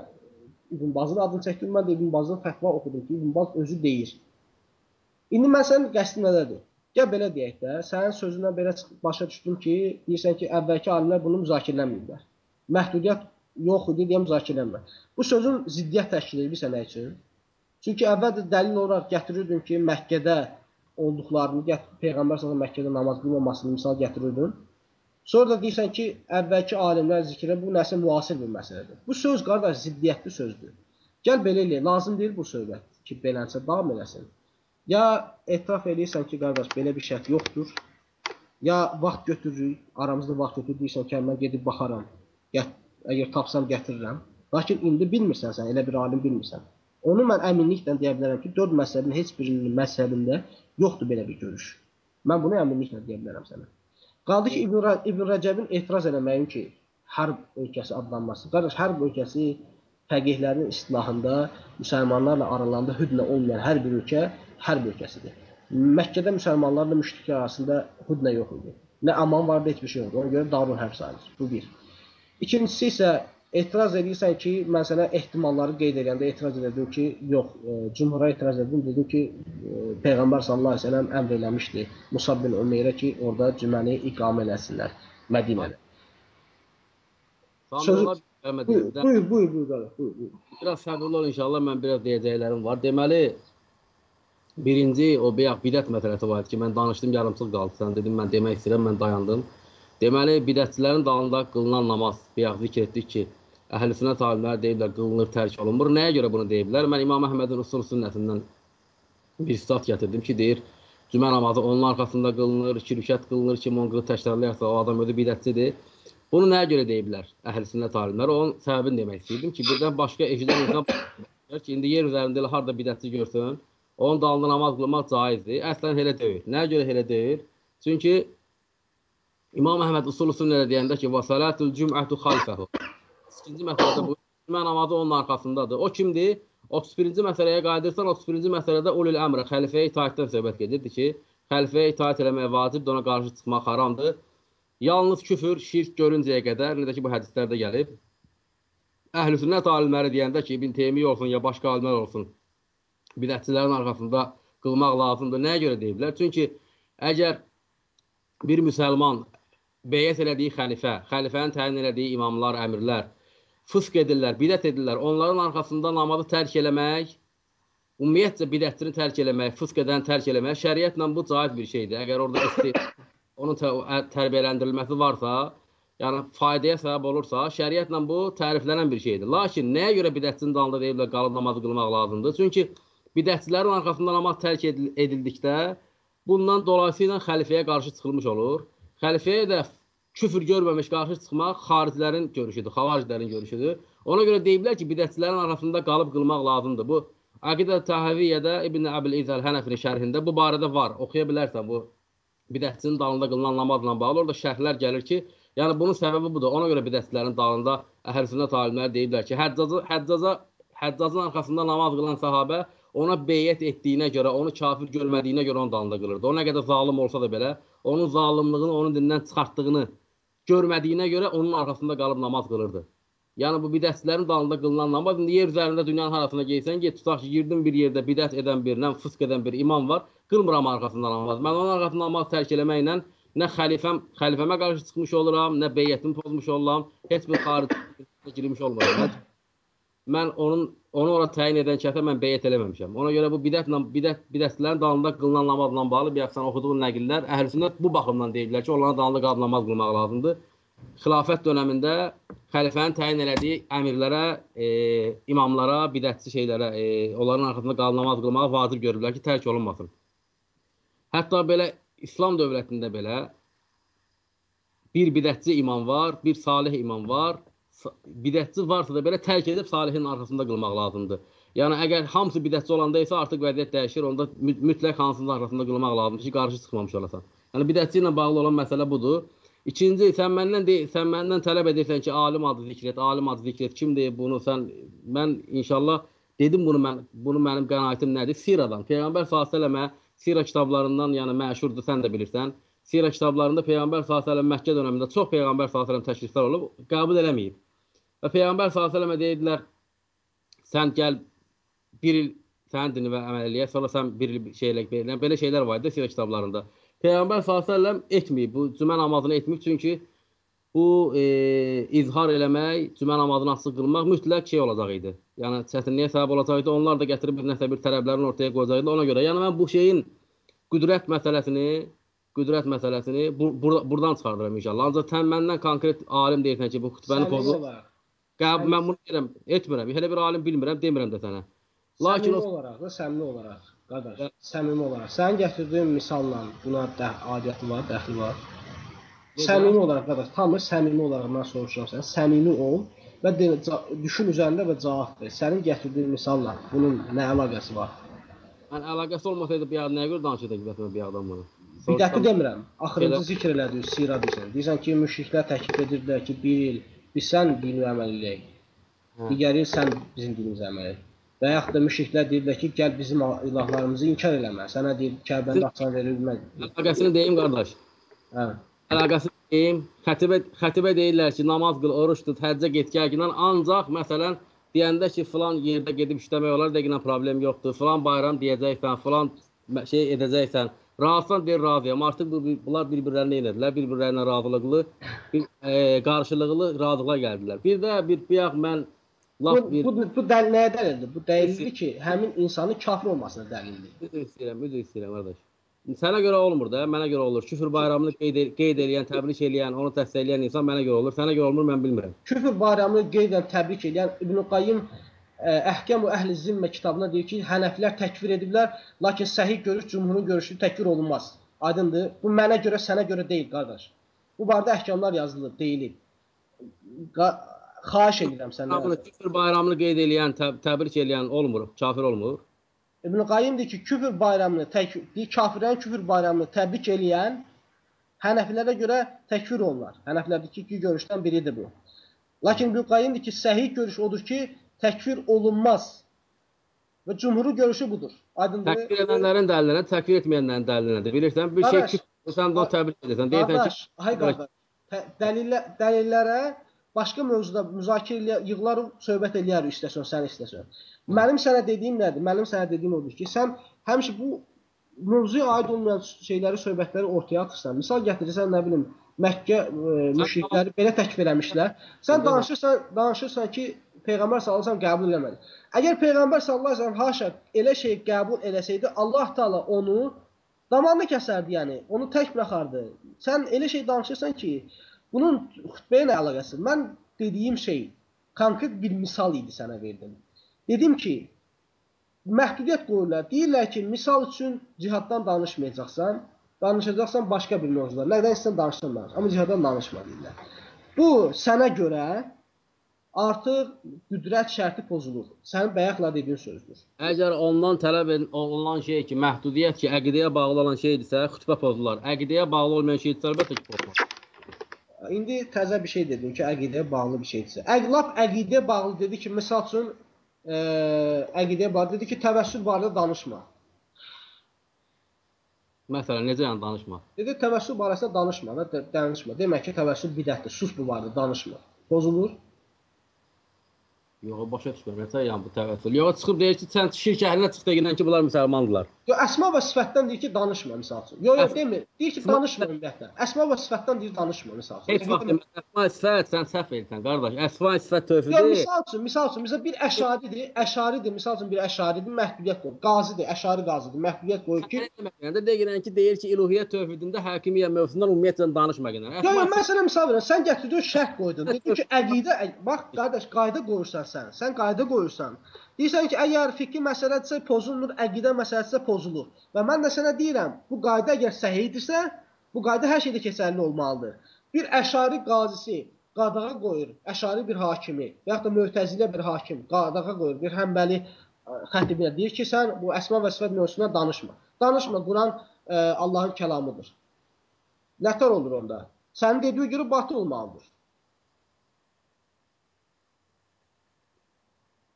İbn Bazın adını çəkdim, mən də İbn Bazın fətva oxudum ki, İbn Baz özü deyir. İndi mən sənin qəsdin nədədir? Gəl belə deyək də, sənin sözündən belə başa düşdüm ki, deyirsən ki, əvvəlki alimlər bunu müzakirələməyiblər. Məhdudiyyət yox idi deyə müzakirələmir. Bu sözün ziddiyyət təşkil edir sənə üçün. Çünki əvvəldə dəlil olaraq gətirirdin ki, Məkkədə olduqlarını, Peyğəmbər sallallahu Məkkədə namaz qılmamasını misal gətirirdin. Sonra da deyirsən ki, əvvəlki alimlər zikrə bu nəsə müasir bir məsələdir. Bu söz qardaş ziddiyyətli sözdür. Gəl belə elə, lazım deyil bu söhbət ki, beləncə davam eləsin. Ya etiraf eləyirsən ki, qardaş belə bir şərt yoxdur. Ya vaxt götürürük, aramızda vaxt götürür deyirsən ki, mən gedib baxaram. Gət, əgər tapsam gətirirəm. Lakin indi bilmirsən sən, elə bir alim bilmirsən. Onu mən əminliklə deyə bilərəm ki, 4 məzhəbin heç birinin məzhəbində yoxdur belə bir görüş. Mən bunu əminliklə deyə bilərəm sənə. Qaldı ki, İbn, İbn Rəcəbin etiraz eləməyin ki, hərb ölkəsi adlanması. Qardaş, hərb ölkəsi fəqihlərin istilahında müsəlmanlarla aralarında hüdnə olmayan hər bir ölkə hərb ölkəsidir. Məkkədə müsəlmanlarla müşriklər arasında hüdnə yox idi. Nə aman vardı, heç bir şey yoxdur. Ona görə Darul Hərb sayılır. Bu bir. İkincisi isə etiraz edirsən ki, mən sənə ehtimalları qeyd edəndə etiraz edirdim ki, yox, e, cümhura etiraz edirdim, dedim ki, e, Peyğəmbər sallallahu əleyhi və səlləm əmr eləmişdi Musab bin Ümeyrə ki, orada cüməni iqamə eləsinlər Mədinədə. Sözü buyur, buyur, buyur, buyur, buyur. Biraz səbirli ol inşallah, mən biraz deyəcəklərim var. Deməli, birinci o bəyək bidət məsələsi var ki, mən danışdım, yarımçıq qaldı. Sən dedim, mən demək istəyirəm, mən dayandım. Deməli, bidətçilərin dalında qılınan namaz, bəyək zikr etdik ki, Əhl-i alimləri deyiblər qılınır, tərk olunmur. Nəyə görə bunu deyiblər? Mən İmam Əhmədin usul sünnətindən bir stat gətirdim ki, deyir, cümə namazı onun arxasında qılınır, iki rükət qılınır, kim onu qılıb təkrarlayarsa o adam özü bidətçidir. Bunu nəyə görə deyiblər əhl-i sünnət alimləri? Onun səbəbini demək istəyirdim ki, birdən başqa eşidən insan ki, indi yer üzərində elə harda bidətçi görsün, onun dalında namaz qılmaq caizdir. Əslən elə deyil. Nəyə görə elə deyil? Çünki İmam Əhməd usul sünnədə deyəndə ki, "Və salatul cüm'atu xalfəhu." İkinci məsələdə bu cümə namazı onun arxasındadır. O kimdir? 31-ci məsələyə qayıdırsan, 31-ci məsələdə ulul əmr, xəlifəyə itaətdən söhbət gedirdi ki, xəlifəyə itaət eləmək vacibdir, ona qarşı çıxmaq haramdır. Yalnız küfür, şirk görüncəyə qədər, necə ki bu hədislərdə gəlib, Əhl-i sünnət alimləri deyəndə ki, İbn Teymiyyə olsun ya başqa alimlər olsun, bidətçilərin arxasında qılmaq lazımdır. Nəyə görə deyiblər? Çünki əgər bir müsəlman beyət elədiyi xəlifə, xəlifənin təyin elədiyi imamlar, əmirlər fısk edirlər, bidət edirlər. Onların arxasında namazı tərk eləmək, ümumiyyətcə bidətçini tərk eləmək, fısk edəni tərk eləmək şəriətlə bu caiz bir şeydir. Əgər orada isti onun tərbiyələndirilməsi varsa, yəni faydaya səbəb olursa, şəriətlə bu təriflənən bir şeydir. Lakin nəyə görə bidətçinin dalında deyiblər qalıb namazı qılmaq lazımdır? Çünki bidətçilərin arxasında namaz tərk edildikdə bundan dolayısıyla xəlifəyə qarşı çıxılmış olur. Xəlifəyə də küfür görməmiş qarşı çıxmaq xaricilərin görüşüdür, xavaricilərin görüşüdür. Ona görə deyiblər ki, bidətçilərin arasında qalıb qılmaq lazımdır. Bu Aqidə Tahaviyyədə İbn Əbil İzəl Hənəfinin şərhində bu barədə var. Oxuya bilərsən bu bidətçinin dalında qılınan namazla bağlı. Orada şərhlər gəlir ki, yəni bunun səbəbi budur. Ona görə bidətçilərin dalında əhl-sünnət alimləri deyiblər ki, Həccaza Həccaza Həccacın arxasında namaz qılan sahabə ona beyət etdiyinə görə, onu kafir görmədiyinə görə onun dalında qılırdı. O nə qədər zalım olsa da belə, onun zalımlığını onun dindən çıxartdığını görmədiyinə görə onun arxasında qalıb namaz qılırdı. Yəni bu bidətçilərin dalında qılınan namaz indi yer üzərində dünyanın harasına geysən, get tutaq ki, girdin bir yerdə bidət edən birindən, fısk edən bir imam var, qılmıram arxasında namaz. Mən onun arxasında namaz tərk eləməklə nə xəlifəm, xəlifəmə qarşı çıxmış oluram, nə beyyətimi pozmuş oluram, heç bir xarici girmiş olmuram mən onun onu ora təyin edən kəsə mən beyət eləməmişəm. Ona görə bu bidətlə bidət bidətçilərin dalında qılınan namazla bağlı bir yaxsan oxuduğum nəqillər əhlüsünnət bu baxımdan deyirlər ki, onların dalında qalıb namaz qılmaq lazımdır. xilafət dövründə xəlifənin təyin elədiyi əmirlərə, e, imamlara, bidətçi şeylərə, e, onların arxasında qal namaz qılmağı vacib görüblər ki, tərk olunmasın. Hətta belə İslam dövlətində belə bir bidətçi imam var, bir salih imam var. Bidətçi varsa da belə tərk edib salihin arxasında qılmaq lazımdır. Yəni əgər hamısı bidətçi olanda isə artıq vəziyyət dəyişir. Onda mü- mütləq hansının arxasında qılmaq lazımdır ki, qarşı çıxmamış olasan. Yəni bidətçi ilə bağlı olan məsələ budur. İkinci, sən məndən de, sən məndən tələb edirsən ki, alim adı zikr et, alim adı zikr et. Kim deyib bunu? Sən mən inşallah dedim bunu mən bunu mənim qənaətim nədir? Siradan. Peyğəmbər sallallahu Sira kitablarından, yəni məşhurdur, sən də bilirsən. Sira kitablarında Peyğəmbər sallallahu Məkkə dövründə çox Peyğəmbər sallallahu təkliflər olub, qəbul eləməyib. Və Peyğəmbər və səlləmə deyirlər, sən gəl bir il sənin dinini əməl eləyək, sonra sən bir il şeylə verilən belə şeylər var idi sirə kitablarında. Peyğəmbər və səlləm etməyib, bu cümə namazını etməyib çünki bu e, izhar eləmək, cümə namazını açıq qılmaq mütləq şey olacaq idi. Yəni çətinliyə səbəb olacaq idi. Onlar da gətirib bir nəsə bir tələblərini ortaya qoyacaqdı. Ona görə yəni mən bu şeyin qüdrət məsələsini, qüdrət məsələsini bu, bur buradan çıxardıram inşallah. Ancaq sən məndən konkret alim deyirsən ki, bu xutbəni pozub. Qəbul mən bunu deyirəm, etmirəm. Elə bir alim bilmirəm, demirəm də sənə. Lakin səmimi o olaraq da səmimi olaraq qardaş, səmimi olaraq. Sənin gətirdiyin misalla buna də adiyyəti var, dəxli var. Səmimi olaraq qardaş, tam səmimi olaraq mən soruşuram sənə. Səmimi ol və de, düşün üzərində və cavab ver. Sənin gətirdiyin misalla bunun nə əlaqəsi var? mən əlaqəsi olmasaydı bir nəyə görə danışırdıq bidətmə bir adam bunu? Bidəti Soruşsam- demirəm. Axırıncı zikr elədiyin sira deyirsən. Deyirsən ki, müşriklər təklif edirdilər ki, bir il biz sən dinə əməl eləyək. Hə. Digər il sən bizim dinimizə əməl et. Və yaxud da müşriklər deyirlər ki, gəl bizim ilahlarımızı inkar eləmə. Sənə deyir Kəbəndə açan verilməz. Əlaqəsini deyim qardaş. Hə. Əlaqəsini deyim. Xətibə xətibə deyirlər ki, namaz qıl, oruç tut, həccə get, gəlginən ancaq məsələn deyəndə ki, filan yerdə gedib işləmək olar, dəqiqən problem yoxdur. Filan bayram deyəcəksən, filan şey edəcəksən. Razısan deyir razıyam. Artıq bu bu- bunlar bir-birlərinə elədilər, bir-birlərinə razılıqlı, bir e, qarşılıqlı razılığa gəldilər. Bir də bir bayaq mən lap Bu, bir bu, bu dəl nəyə dəlildir? Bu dəlildir ki, həmin insanın kafir olmasına dəlildir. Üzr istəyirəm, üzr istəyirəm qardaş. Sənə görə olmur da, mənə görə olur. Küfr bayramını qeyd, qeyd edən, təbrik edən, onu təsdiqləyən insan mənə görə olur. Sənə görə olmur, mən bilmirəm. Küfr bayramını qeydən təbrik edən İbn Qayyim Əhkam Əhl-i Zimmə kitabında deyir ki, Hənəflər təkfir ediblər, lakin səhih görüş cümhurun görüşü təkfir olunmaz. Aydındır? Bu mənə görə, sənə görə deyil, qardaş. Bu barədə əhkamlar yazılır, deyilib. Qa- Xahiş edirəm səndən. Küfr bayramını qeyd edən, təb təbrik edən olmur, kafir olmur. İbn Qayyim deyir ki, küfr bayramını tək deyir, kafirlərin küfr bayramını təbrik eləyən Hənəfilərə görə təkfir olunur. Hənəfilərdəki iki görüşdən biridir bu. Lakin İbn Qayyim deyir ki, səhih görüş odur ki, təkfir olunmaz. Və cümhurun görüşü budur. Aydındır? Təkfir edənlərin dəlilinə, təkfir etməyənlərin dəlilinə də bilirsən, bir şey Qardaş, küfr, sən də təbrik edirsən. Deyirsən ki, hay qardaş. Dəlillə, dəlillərə başqa mövzuda müzakirə yığılarıq, söhbət eləyərik istəsən, sən istəsən. Mənim sənə dediyim nədir? Mənim sənə dediyim odur ki, sən həmişə bu mövzuya aid olmayan şeyləri, söhbətləri ortaya atırsan. Misal gətirirsən, nə bilim, Məkkə e, müşrikləri belə təkfir eləmişlər. Sən- danışırsan, danışırsan ki, Peyğəmbər sallallahu qəbul eləmədi. Əgər Peyğəmbər sallallahu əleyhi və haşa elə şey qəbul eləsəydi, Allah Taala onu damarını kəsərdi, yəni. Onu tək buraxardı. Sən elə şey danışırsan ki, bunun xutbəyə nə əlaqəsi? Mən dediyim şey konkret bir misal idi sənə verdim. Dedim ki, məhdudiyyət qoyurlar. Deyirlər ki, misal üçün cihaddan danışmayacaqsan, danışacaqsan başqa bir mövzular. Nədən istəsən danışsan danış, amma cihaddan danışma deyirlər. Bu sənə görə artıq qüdrət şərti pozulur. Sənin bayaqla dediyin sözdür. əgər ondan tələb olunan şey ki, məhdudiyyət ki, əqidəyə bağlı olan şeydirsə, xütbə pozular. Əqidəyə bağlı olmayan şeydirsə, əlbəttə ki, pozulur. İndi təzə bir şey dedin ki, əqidəyə bağlı bir şeydirsə. Əqlab əqidəyə bağlı dedi ki, məsəl üçün ə, əqidəyə bağlı dedi ki, təvəssül barədə danışma. Məsələn, necə yəni danışma? Dedi təvəssül barəsində danışma danışma. Demək ki, təvəssül bidətdir. Sus bu barədə danışma. Pozulur. Yox, başa düşmürəm. Necə yəni bu təvəssül? Yox, çıxıb deyir ki, sən şirk əhlinə çıx deyirsən ki, bunlar müsəlmandırlar. Yo, əsma və sifətdən deyir ki, danışma misal üçün. Yo, yo, Əs- demir. Deyir ki, danışma ümumiyyətlə. Əsma və sifətdən deyir danışma misal üçün. Heç vaxt deməz. Əsma sifət sən səhv edirsən qardaş. Əsma sifət Yo, tövhidi. misal üçün, misal üçün, məsələn bir əşaridir, əşaridir, misal üçün bir əşaridir, məhdudiyyət qoyur. Qazidir, əşari qazidir, məhdudiyyət qoyur ki, Yəni deyirən ki, deyir ki, ilahiyyat tövhidində hakimiyyə mövzusundan ümumiyyətlə danışma gələn. Yo, yo, mən sənə misal verirəm. Sən gətirdin şərt qoydun. Dedin ki, əqidə, bax qardaş, qayda qoyursan sən. Sən qayda qoyursan. Deyirsən ki, əgər fikri məsələdirsə pozulmur, əqidə məsələdirsə pozulur. Və mən də sənə deyirəm, bu qayda əgər səhihdirsə, bu qayda hər şeydə keçərli olmalıdır. Bir əşari qazisi qadağa qoyur, əşari bir hakimi və ya da mötəzilə bir hakim qadağa qoyur, bir həmbəli ə, xətibinə deyir ki, sən bu əsma və sifət mövzusuna danışma. Danışma, Quran ə, Allahın kəlamıdır. Nətər olur onda? Sənin dediyin görə batıl olmalıdır.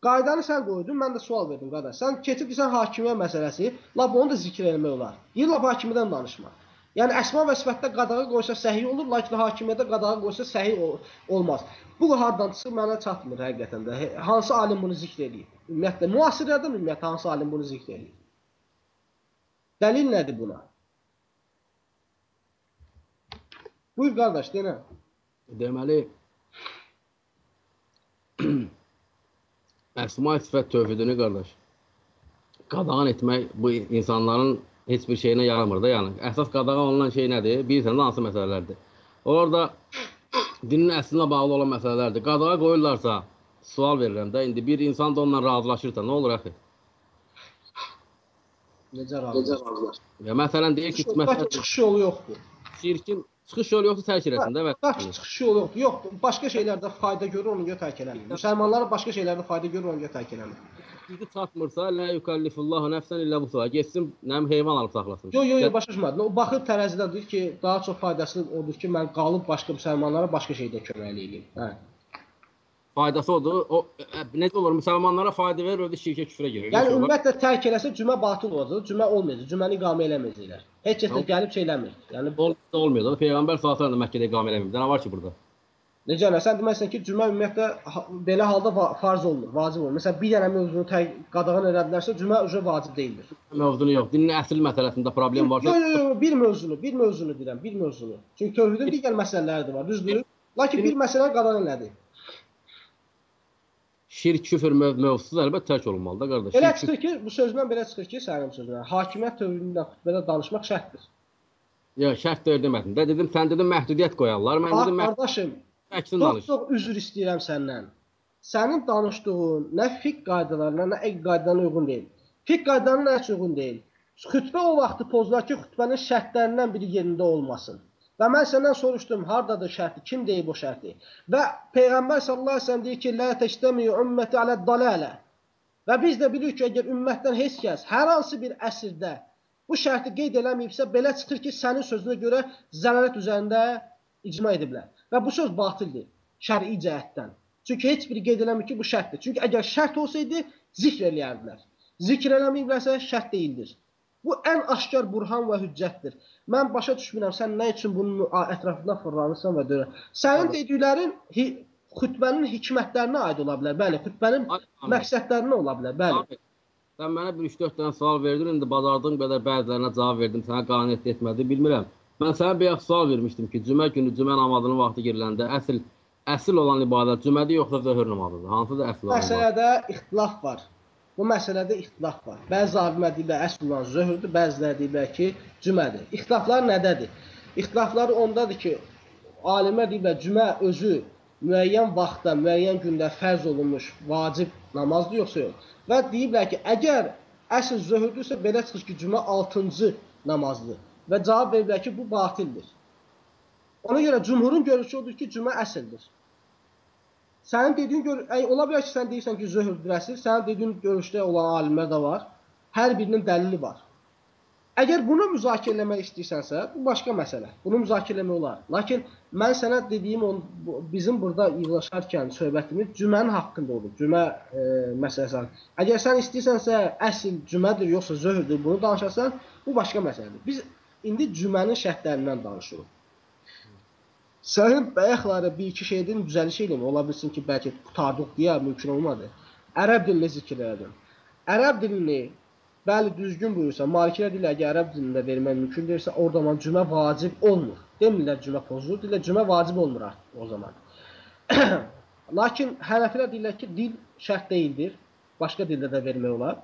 Qaydanı sən qoydun, mən də sual verdim qardaş. Sən keçib desən hakimiyyə məsələsi, lap onu da zikr etmək olar. Deyir lap hakimiyyədən danışma. Yəni əsma və sifətdə qadağa qoysa səhih olur, lakin hakimiyyədə qadağa qoysa səhih ol olmaz. Bu hardan çıxır mənə çatmır həqiqətən də. Hansı alim bunu zikr edir? Ümumiyyətlə müasirlərdən ümumiyyətlə hansı alim bunu zikr edir? Dəlil nədir buna? Buyur qardaş, denə. Deməli Əsma sifət tövhidini qardaş qadağan etmək bu insanların heç bir şeyinə yaramır da, yəni. Əsas qadağan olunan şey nədir? Bilirsən də hansı məsələlərdir. Orada dinin əslinə bağlı olan məsələlərdir. Qadağa qoyurlarsa, sual verirəm də, indi bir insan da onunla razılaşırsa, nə olur axı? Necə razı? Ya məsələn deyir ki, məsələn çıxış yolu yoxdur. şirkin çıxış yolu yoxsa tərk eləsin də vətən. çıxış yolu yoxdur. Yox, başqa şeylərdə fayda görür, onu görə tərk eləmir. Müsəlmanlara başqa şeylərdə fayda görür, onu görə tərk eləmir. Gücü çatmırsa, la yukallifullahu nəfsən illə vusaha. Getsin, nəm heyvan alıb saxlasın. Yo, yo, yo, başa düşmədin. O baxır tərəzidə deyir ki, daha çox faydası odur ki, mən qalıb başqa müsəlmanlara başqa şeydə köməklik edeyim. Hə. Faydası odur. O ə, necə olur? Müsəlmanlara fayda verir, ödə şirkə küfrə girir. Yəni ümumiyyətlə tərk eləsə cümə batıl olacaq, cümə olmayacaq, cüməni iqamə eləməyəcəklər. Heç kəs də gəlib şey eləmir. Yəni Ol, olmuyor. Peyğəmbər sallallahu əleyhi və səlləm Məkkədə iqamə eləmir. Nə var ki burada? necə nə? Sən deməsən ki, cümə ümumiyyətlə belə halda farz olmur, vacib olmur. Məsələn, bir dənə mövzunu tə- qadağan elədilərsə, cümə üzə vacib deyildir. Mövzunu yox. Dinin əsl məsələsində problem varsa, Yox, yox, yox, bir mövzunu, bir mövzunu deyirəm, bir mövzunu. Çünki tövhidin digər məsələləri də var, düzdür? Lakin bir məsələ qadağan elədi. Şirk, küfr möv mövzusu əlbəttə tərk olunmalı da qardaş. Elə Şirk, çıxır ki, bu sözdən belə çıxır ki, sənin sözündən hakimiyyət tövhidindən xutbədə danışmaq şərtdir. Ya şərt də demədin. Də dedim, sən dedin məhdudiyyət qoyarlar. Mən dedim qardaşım, çox danış. çox üzr istəyirəm səndən. Sənin danışdığın nə fiqh qaydalarına, nə əqd qaydalarına uyğun deyil. Fiqh qaydalarına nə üçün uyğun deyil? Xütbə o vaxtı pozular ki, xütbənin şərtlərindən biri yerində olmasın. Və mən səndən soruşdum, hardadır şərti? Kim deyib o şərti? Və Peyğəmbər sallallahu əleyhi və səlləm deyir ki, la təctəmi ümmeti alə dalalə. Və biz də bilirik ki, əgər ümmətdən heç kəs hər hansı bir əsrdə bu şərti qeyd eləməyibsə, belə çıxır ki, sənin sözünə görə zəlalət üzərində icma ediblər. Və bu söz batildir şər'i cəhətdən. Çünki heç biri qeyd eləmir ki, bu şərtdir. Çünki əgər şərt olsaydı, zikr eləyərdilər. Zikr eləməyiblərsə şərt deyildir. Bu ən aşkar burhan və hüccətdir. Mən başa düşmürəm sən nə üçün bunun ətrafında fırlanırsan və deyirəm. Sənin dediklərin hi xütbənin hikmətlərinə aid ola bilər. Bəli, xütbənin məqsədlərinə ola bilər. Bəli. Ahmet, Sən mənə bir 3-4 dənə sual verdin, indi bacardığım qədər bəzilərinə cavab verdim, sənə qanuniyyət etmədi, bilmirəm. Mən sənə bayaq sual vermişdim ki, cümə günü cümə namazının vaxtı giriləndə əsl əsl olan ibadət cümədir yoxsa zöhr namazıdır? Hansıdır əsl olan? Məsələdə ixtilaf var. Bu məsələdə ixtilaf var. Bəzi alimlər deyirlər əsl olan zöhrdür, bəziləri deyirlər ki, cümədir. İxtilaflar nədədir? İxtilaflar ondadır ki, alimlər deyirlər cümə özü müəyyən vaxtda, müəyyən gündə fərz olunmuş vacib namazdır yoxsa yox. Və deyiblər ki, əgər əsl zöhrdürsə belə çıxır ki, cümə 6-cı namazdır. Və cavab veriblər ki, bu batildir. Ona görə cümhurun görüşü odur ki, cümə əsildir. Sənin dediyin gör, əy, ola bilər ki, sən deyirsən ki, zöhrdür əsl, sənin dediyin görüşdə olan alimlər də var. Hər birinin dəlili var. Əgər bunu müzakirə etmək istəyirsənsə, bu başqa məsələ. Bunu müzakirə etmək olar. Lakin mən sənə dediyim on, bizim burada yığılaşarkən söhbətimiz cümənin haqqında olur. Cümə e, məsələsi. Əgər sən istəyirsənsə əsl cümədir yoxsa zöhrdür, bunu danışarsan, bu başqa məsələdir. Biz indi cümənin şərtlərindən danışırıq. Sənin bayaqları bir iki şeydən düzəliş eləmə. Ola bilsin ki, bəlkə qutardıq deyə mümkün olmadı. Ərəb dilini zikr elədim. Ərəb dilini bəli düzgün buyursa, Malikilər deyirlər ki, ərəb dilində vermək mümkün deyilsə, o zaman cümə vacib olmur. Demirlər cümə pozulur, deyirlər cümə vacib olmur artıq o zaman. Lakin Hənəfilər deyirlər ki, dil şərt deyildir. Başqa dildə də vermək olar.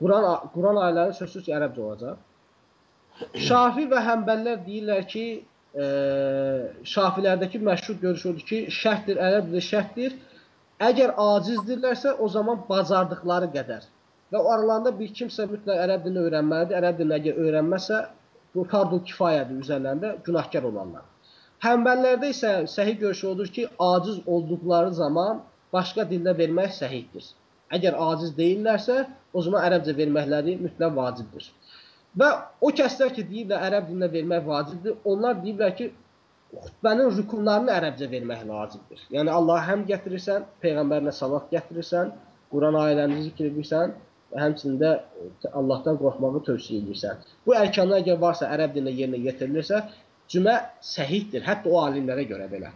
Quran Quran ayələri sözsüz ki, ərəbcə olacaq. Şafi və Həmbəllər deyirlər ki, e, Şafilərdəki məşhur görüş odur ki, şərtdir, ərəb dili şərtdir. Əgər acizdirlərsə, o zaman bacardıqları qədər. Və aralarında bir kimsə mütləq ərəb dilini öyrənməlidir. Ərəb dilini əgər öyrənməsə, bu fardul kifayədir üzərlərində günahkar olanlar. Həmbəllərdə isə səhih görüş odur ki, aciz olduqları zaman başqa dildə vermək səhihdir. Əgər aciz deyillərsə, o zaman ərəbcə verməkləri mütləq vacibdir. Və o kəslər ki, deyirlər ərəb dilində vermək vacibdir, onlar deyirlər ki, xutbənin rükunlarını ərəbcə vermək lazımdır. Yəni Allaha həm gətirirsən, peyğəmbərinə salat gətirirsən, Quran ayələrini zikr edirsən həmçində Allahdan qorxmağı tövsiyə edirsən. Bu ərkanlar əgər varsa ərəb dilində yerinə yetirilirsə, cümə səhihdir, hətta o alimlərə görə belə.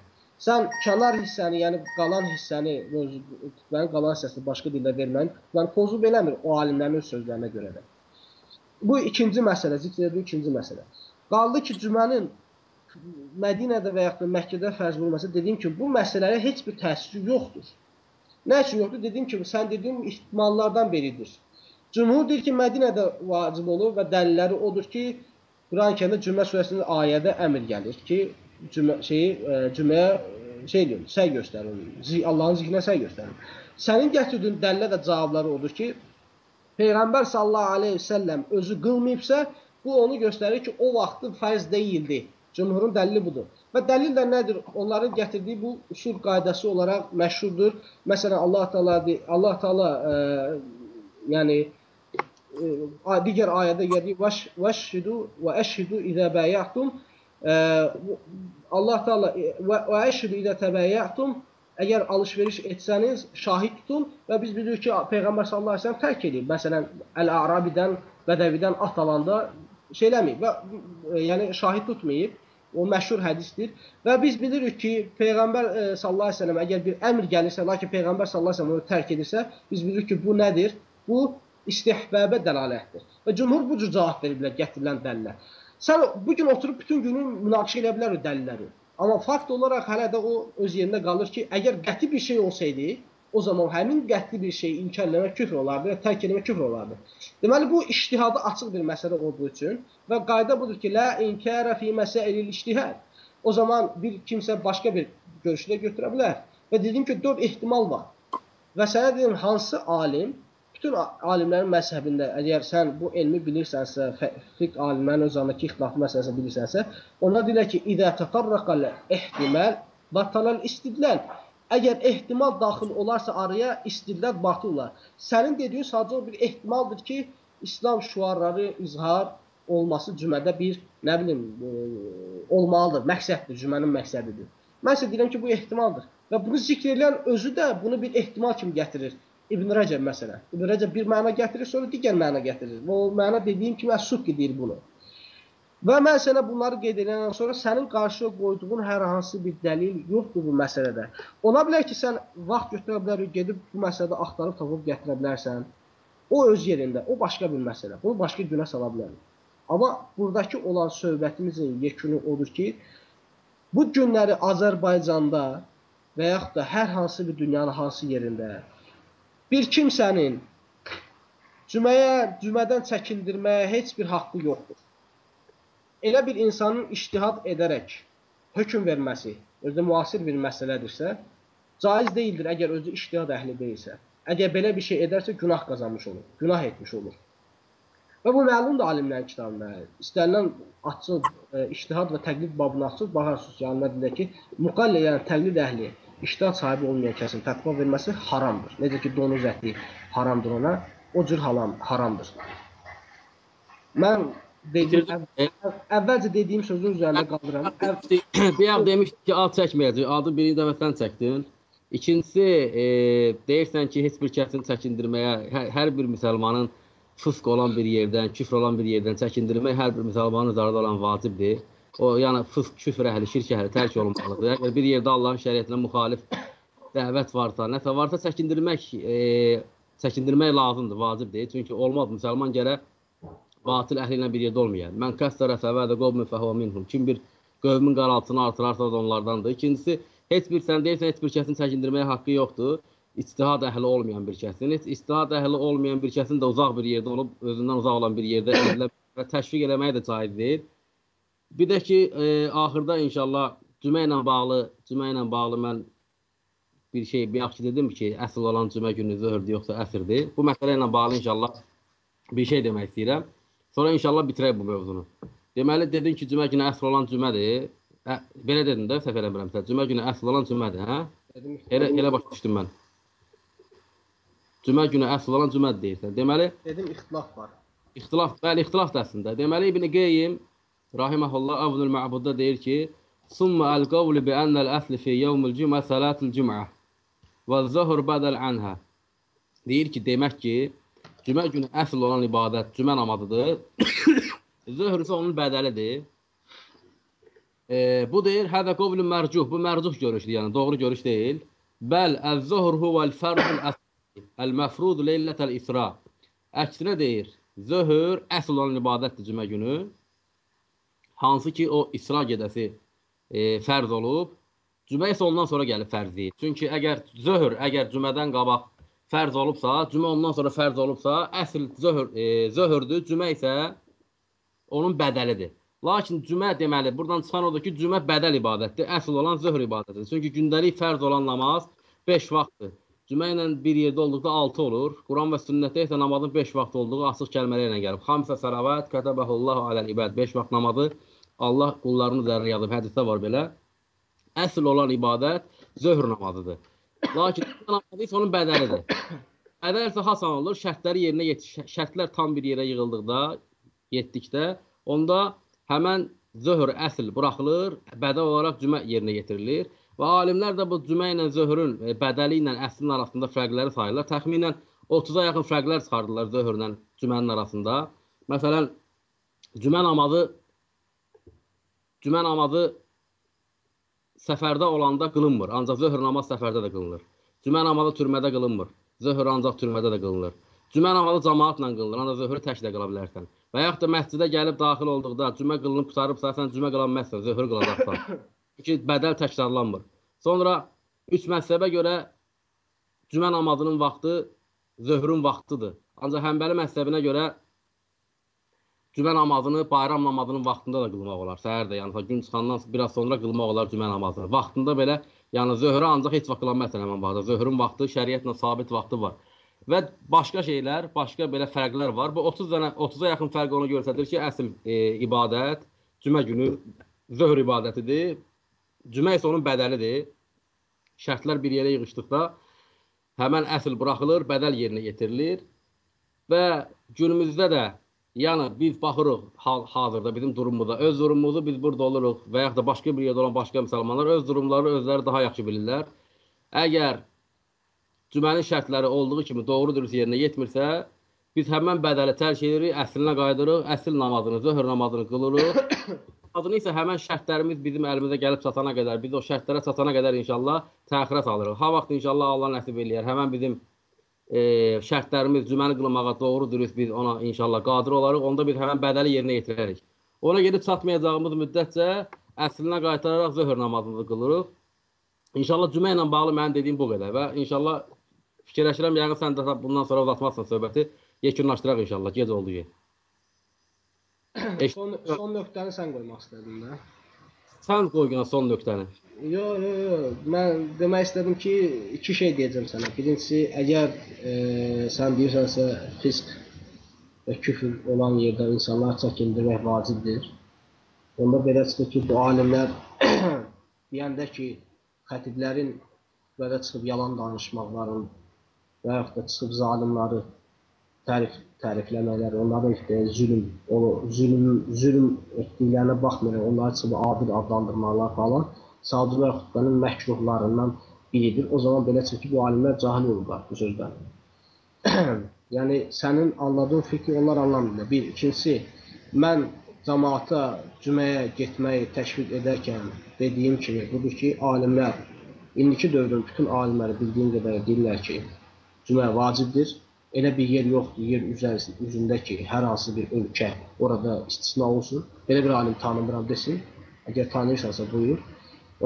Sən kənar hissəni, yəni qalan hissəni, xutbənin qalan hissəsini başqa dildə verməyin, yəni pozub eləmir o alimlərin öz sözlərinə görə də. Bu ikinci məsələ, zikr edildiyi ikinci məsələ. Qaldı ki, cümənin Mədinədə və yaxud da Məkkədə fərz olması, dediyim kimi, bu məsələyə heç bir təsiri yoxdur. Nə üçün yoxdur? Dediyim kimi, sən dediyim ihtimallardan biridir. Cümhur deyir ki, Mədinədə vacib olur və dəlilləri odur ki, Quran-Kərimdə Cümə surəsinin ayədə əmr gəlir ki, cümə şeyi e, cüməyə e, şey deyir, səy göstərin. Allahın zikrinə səy göstərin. Sənin gətirdiyin dəlillə də cavabları odur ki, Peyğəmbər sallallahu əleyhi və səlləm özü qılmayıbsa, bu onu göstərir ki, o vaxtı fərz deyildi. Cümhurun dəlili budur. Və dəlil də nədir? Onların gətirdiyi bu usul qaydası olaraq məşhurdur. Məsələn, Allah Taala Allah Taala e, yəni e, digər ayədə gəlir vəşhidu və əşhidu izə bəyətum e, Allah Taala və əşhidu izə təbəyətum Əgər alış-veriş etsəniz, şahid tutun və biz bilirik ki, Peyğəmbər sallallahu əleyhi və səlləm tərk edib. Məsələn, Əl-Arabidən, Bədəvidən at alanda şey eləməyib və e, yəni şahid tutmayıb. O məşhur hədisdir. Və biz bilirik ki, Peyğəmbər e, sallallahu əleyhi və səlləm əgər bir əmr gəlirsə, lakin Peyğəmbər sallallahu əleyhi və səlləm onu tərk edirsə, biz bilirik ki, bu nədir? Bu istihbəbə dəlalətdir. Və cümhur bu cür cavab veriblər gətirilən dəlillər. Sən bu gün oturub bütün günü münaqişə edə bilər o dəlilləri. Amma fakt olaraq hələ də o öz yerində qalır ki, əgər qəti bir şey olsaydı, o zaman həmin qəti bir şeyi inkar küfr olardı və tərk etmək küfr olardı. Deməli bu ictihada açıq bir məsələ olduğu üçün və qayda budur ki, la inkara fi masailil ictihad. O zaman bir kimsə başqa bir görüşü də götürə bilər. Və dedim ki, 4 ehtimal var. Və sənə dedim hansı alim bütün alimlərin məzhəbində əgər sən bu elmi bilirsənsə, fiqh alimlərinin öz arasındakı ixtilaflı məsələsini bilirsənsə, onlar deyirlər ki, "İzə tətarraqal ehtimal batalal istidlal." Əgər ehtimal daxil olarsa araya istidlal batıl olar. Sənin dediyin sadəcə bir ehtimaldır ki, İslam şüarları izhar olması cümədə bir, nə bilim, e, olmalıdır, məqsəddir, cümənin məqsədidir. Mən isə deyirəm ki, bu ehtimaldır. Və bunu zikr edən özü də bunu bir ehtimal kimi gətirir. İbn Rəcəb məsələn. İbn Rəcəb bir məna gətirir, sonra digər məna gətirir. Və o məna dediyim kimi Əs-Sukki deyir bunu. Və mən sənə bunları qeyd edəndən sonra sənin qarşıya qoyduğun hər hansı bir dəlil yoxdur bu məsələdə. Ola bilər ki, sən vaxt götürə bilərik, gedib bu məsələdə axtarıb tapıb gətirə bilərsən. O öz yerində, o başqa bir məsələ. Bunu başqa günə sala bilərik. Amma buradakı olan söhbətimizin yekunu odur ki, bu günləri Azərbaycanda və yaxud da hər hansı bir dünyanın hansı yerində Bir kimsənin cüməyə, cümədən çəkindirməyə heç bir haqqı yoxdur. Elə bir insanın iştihad edərək hökm verməsi özü müasir bir məsələdirsə, caiz deyildir əgər özü iştihad əhli deyilsə. Əgər belə bir şey edərsə günah qazanmış olur, günah etmiş olur. Və bu məlumdur alimlərin kitabında. İstənilən açıq e, iştihad və təqlid babını açıq baxarsınız ki, alimlər ki, müqallə yəni təqlid əhli iştah sahibi olmayan kəsin təqva verməsi haramdır. Necə ki, donuz əti haramdır ona, o cür haram, haramdır. Mən dediyim, əv əvvəlcə dediyim sözün üzərində qalıram. Bir an demişdi ki, ad çəkməyəcək. Adı birinci dəfə sən çəkdin. İkincisi, e, deyirsən ki, heç bir kəsin çəkindirməyə, hər, hər bir müsəlmanın fısk olan bir yerdən, küfr olan bir yerdən çəkindirmək hər bir müsəlmanın üzərində olan vacibdir. O yəni fısk, küfr əhli, şirk əhli tərk olunmalıdır. Əgər bir yerdə Allahın şəriətinə müxalif dəvət varsa, nəsə varsa çəkindirmək e, çəkindirmək lazımdır, vacib deyil. Çünki olmaz müsəlman gərək batil əhli ilə bir yerdə olmayar. Mən kəssərə səvədə qovmun fəhvə minhum. Kim bir qövmün qaraltısını artırarsa o da onlardandır. İkincisi, heç bir sən deyirsən heç bir kəsin çəkindirməyə haqqı yoxdur. İctihad əhli olmayan bir kəsin, heç ictihad əhli olmayan bir kəsin də uzaq bir yerdə olub özündən uzaq olan bir yerdə edilə və təşviq eləmək də caiz deyil. Bir də ki, e, axırda inşallah cümə ilə bağlı, cümə ilə bağlı mən bir şey bayaq ki dedim ki, əsl olan cümə günü zöhrdür yoxsa əsrdir. Bu məsələ ilə bağlı inşallah bir şey demək istəyirəm. Sonra inşallah bitirək bu mövzunu. Deməli dedin ki, cümə günü əsl olan cümədir. Ə, belə dedin də, səhv eləmirəmsə. Cümə günü əsl olan cümədir, hə? Elə elə başa düşdüm mən. Cümə günü əsl olan cümədir deyirsən. Deməli, dedim ixtilaf var. İxtilaf, bəli, ixtilaf da əslində. Deməli İbn Qeyyim rahimehullah Avnul Ma'budda deyir ki: "Summa al-qawlu bi anna al-asl fi yawm al-cum'a salatul cum'a və zuhr badal anha." Deyir ki, demək ki, cümə günü əsl olan ibadət cümə namazıdır. Zöhr isə onun bədəlidir. E, bu deyir, hədə qovlu mərcuh, bu mərcuh görüşdür, yəni doğru görüş deyil. Bəl əz-zuhr huvel fardul əsli, el-məfrud leylətəl isra. Əksinə deyir, zöhr əsl olan ibadətdir cümə günü. Hansı ki o İsra gecəsi e, fərz olub, cümə isə ondan sonra gəlib fərzdir. Çünki əgər zöhr əgər cümədən qabaq fərz olubsa, cümə ondan sonra fərz olubsa, əsl zöhr e, zöhrdür, cümə isə onun bədəlidir. Lakin cümə deməli, buradan çıxan odur ki, cümə bədəl ibadətdir, əsl olan zöhr ibadətidir. Çünki gündəlik fərz olan namaz 5 vaxtdır. Cümə ilə bir yerdə olduqda 6 olur. Quran və sünnətdə isə namazın 5 vaxt olduğu açıq kəlmələrlə gəlib. Xamsə salavat kətəbəhullahu aləl ibad. 5 vaxt namazı Allah qullarını üzərinə yazıb. Hədisdə var belə. Əsl olan ibadət zöhr namazıdır. Lakin namazı isə onun bədəlidir. Bədəl isə hasan olur, şərtləri yerinə yetir. Şərtlər tam bir yerə yığıldıqda, yetdikdə, onda həmən zöhr əsl buraxılır, bədəl olaraq cümə yerinə yetirilir. Və alimlər də bu cümə ilə zöhrün e, bədəli ilə əslin arasında fərqləri sayırlar. Təxminən 30-a yaxın fərqlər çıxardılar zöhrlə cümənin arasında. Məsələn, cümə namazı cümə namazı səfərdə olanda qılınmır, ancaq zöhr namaz səfərdə də qılınır. Cümə namazı türmədə qılınmır, zöhr ancaq türmədə də qılınır. Cümə namazı cəmaatla qılınır, ancaq zöhrü tək də qıla bilərsən. Və yaxud da məscidə gəlib daxil olduqda cümə qılınıb qutarıbsa, sən cümə qıla bilməzsən, zöhr qılacaqsan. Çünki bədəl təkrarlanmır. Sonra üç məzhəbə görə cümə namazının vaxtı zöhrün vaxtıdır. Ancaq Həmbəli məzhəbinə görə cümə namazını bayram namazının vaxtında da qılmaq olar. Səhər də, yəni gün çıxandan biraz sonra qılmaq olar cümə namazını. Vaxtında belə, yəni zöhrə ancaq heç vaxt qılanmaz həmin vaxtda. Zöhrün vaxtı şəriətlə sabit vaxtı var. Və başqa şeylər, başqa belə fərqlər var. Bu 30 dənə 30-a yaxın fərq onu göstərir ki, əsl e, ibadət cümə günü zöhr ibadətidir. Cümə isə onun bədəlidir. Şərtlər bir yerə yığışdıqda həmən əsl buraxılır, bədəl yerinə yetirilir. Və günümüzdə də yəni biz baxırıq hal hazırda bizim durumumuzda, öz durumumuzu biz burada oluruq və yaxud da başqa bir yerdə olan başqa müsəlmanlar öz durumları özləri daha yaxşı bilirlər. Əgər cümənin şərtləri olduğu kimi doğru dürüst yerinə yetmirsə, biz həmən bədəli tərk edirik, əslinə qayıdırıq, əsl namazını, zöhr namazını qılırıq. Adını isə həmən şərtlərimiz bizim əlimizə gəlib çatana qədər, biz o şərtlərə çatana qədər inşallah təxirə salırıq. Ha vaxt inşallah Allah nəsib eləyər. Həmən bizim e, şərtlərimiz cüməni qılmağa doğru dürüst biz ona inşallah qadir olarıq. Onda biz həmən bədəli yerinə yetirərik. Ona gedib çatmayacağımız müddətcə əslinə qaytararaq zöhr namazımızı qılırıq. İnşallah cümə ilə bağlı mənim dediyim bu qədər və inşallah fikirləşirəm yəqin sən də bundan sonra uzatmazsan söhbəti. Yekunlaşdıraq inşallah. Gec oldu ki. son, son nöqtəni sən qoymaq istədin də. Sən qoy günə son nöqtəni. Yo, yo, yo. Mən demək istədim ki, iki şey deyəcəm sənə. Birincisi, əgər e, sən deyirsənsə fisq və küfr olan yerdə insanlar çəkindirmək vacibdir. Onda belə çıxır ki, bu alimlər deyəndə ki, xətiblərin belə çıxıb yalan danışmaqların və yaxud da çıxıb zalimləri tərif tərifləmələr, onların etdiyi zülm, o zülm zülm etdiklərinə baxmayaraq onları çıxıb adil adlandırmalar falan Sadullah xutbənin məkruhlarından biridir. O zaman belə çıxır ki, bu alimlər cahil olublar bu sözdən. yəni sənin anladığın fikri onlar anlamırlar. Bir, ikincisi mən cəmaata cüməyə getməyi təşviq edərkən dediyim kimi budur ki, alimlər indiki dövrün bütün alimləri bildiyim qədər deyirlər ki, cümə vacibdir elə bir yer yoxdur, yer üzər, üzündə ki, hər hansı bir ölkə orada istisna olsun. Belə bir alim tanımıram desin. Əgər tanıyırsansa buyur.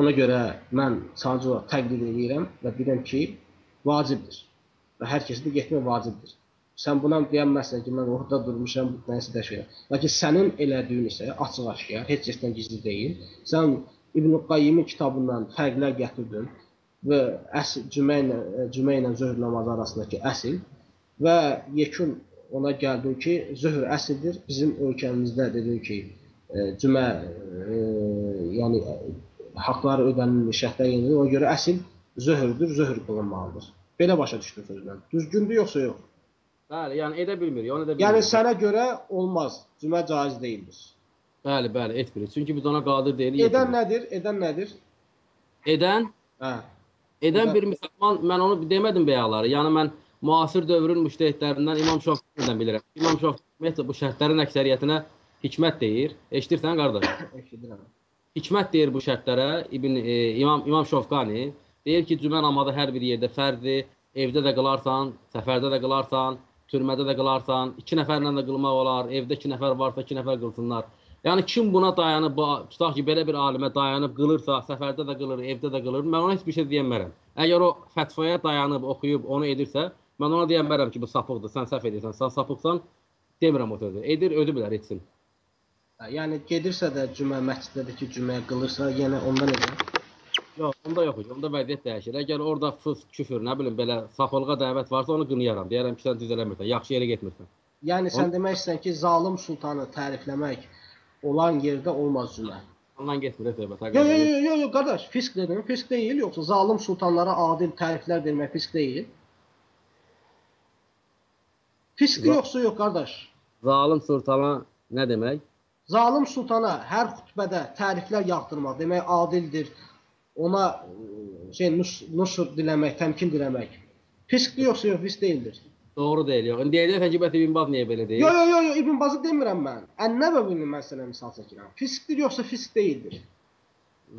Ona görə mən sadəcə olaraq təqlid edirəm və bilirəm ki, vacibdir. Və hər kəsə də getmək vacibdir. Sən buna deyənməzsən ki, mən orada durmuşam, nəsə dəşəyəm. Lakin sənin elədiyin isə açıq-aşkar, heç kəsdən gizli deyil. Sən İbn Qayyimin kitabından fərqlər gətirdin və əsl cümə ilə cümə ilə zöhr namazı arasındakı əsl və yekun ona gəldin ki, zöhr əsildir. Bizim ölkəmizdə dedin ki, e, cümə e, yəni haqları ödənilmiş, şərtlər yenilir. Ona görə əsl zöhrdür, zöhr qılınmalıdır. Belə başa düşdün sözdən. Düzgündür yoxsa yox? Bəli, yəni edə bilmirik, onu edə bilmirik. Yəni sənə görə olmaz. Cümə caiz deyildir. Bəli, bəli, etmirik. Çünki biz ona qadir deyilik. Edən nədir? Edən nədir? Edən Hə. Edən Edən- bir müsəlman, mən onu demədim bəyaları. Yəni mən müasir dövrün müştəhidlərindən İmam Şafii'dən bilirəm. İmam Şafii ümumiyyətlə bu şərtlərin əksəriyyətinə hikmət deyir. Eşidirsən qardaş? Eşidirəm. Hikmət deyir bu şərtlərə İbn e, İmam İmam Şofqani. Deyir ki, cümə namazı hər bir yerdə fərzdir. Evdə də qılarsan, səfərdə də qılarsan, türmədə də qılarsan, 2 nəfərlə də qılmaq olar. Evdə 2 nəfər varsa 2 nəfər qılsınlar. Yəni kim buna dayanıb, tutaq ki, belə bir alimə dayanıb qılırsa, səfərdə də qılır, evdə də qılır, mən ona heç bir şey deyə bilmərəm. Əgər o fətvaya dayanıb, oxuyub, onu edirsə, mən ona deyə bilmərəm ki, bu sapıqdır, sən səhv edirsən, sən sapıqsan, demirəm o sözü. Edir, ödü bilər, etsin. Yəni gedirsə də cümə məsciddəki cüməyə qılırsa, yenə ondan edən. Yox, onda yox, onda vəziyyət dəyişir. Əgər orada fısk, küfür, nə bilim belə sapılığa dəvət varsa, onu qınayaram. Deyərəm ki, sən düz eləmirsən, yaxşı yerə getmirsən. Yəni sən demək istəyirsən ki, zalim sultanı tərifləmək olan yerdə olmaz cümə. Ondan getmir söhbət. Yox, yox, yox, yox, yo, qardaş, fisk dedim, fisk deyil, yoxsa zalim sultanlara adil təriflər vermək fisk deyil. Va- yoxsa yox, qardaş? Zalim sultana nə demək? Zalim sultana hər xutbədə təriflər yağdırmaq demək adildir. Ona e, şey nus, nusr diləmək, təmkin diləmək. Fiskdir yoxsa yox, fisk deyildir. Doğru deyil. Yox. İndi deyəcəksən ki, bəs İbn Baz niyə belə deyir? Yox, yox, yox, yo, İbn Bazı demirəm mən. Ən-Nəvəvini mən sənə misal çəkirəm. Fiskdir yoxsa fisk deyildir.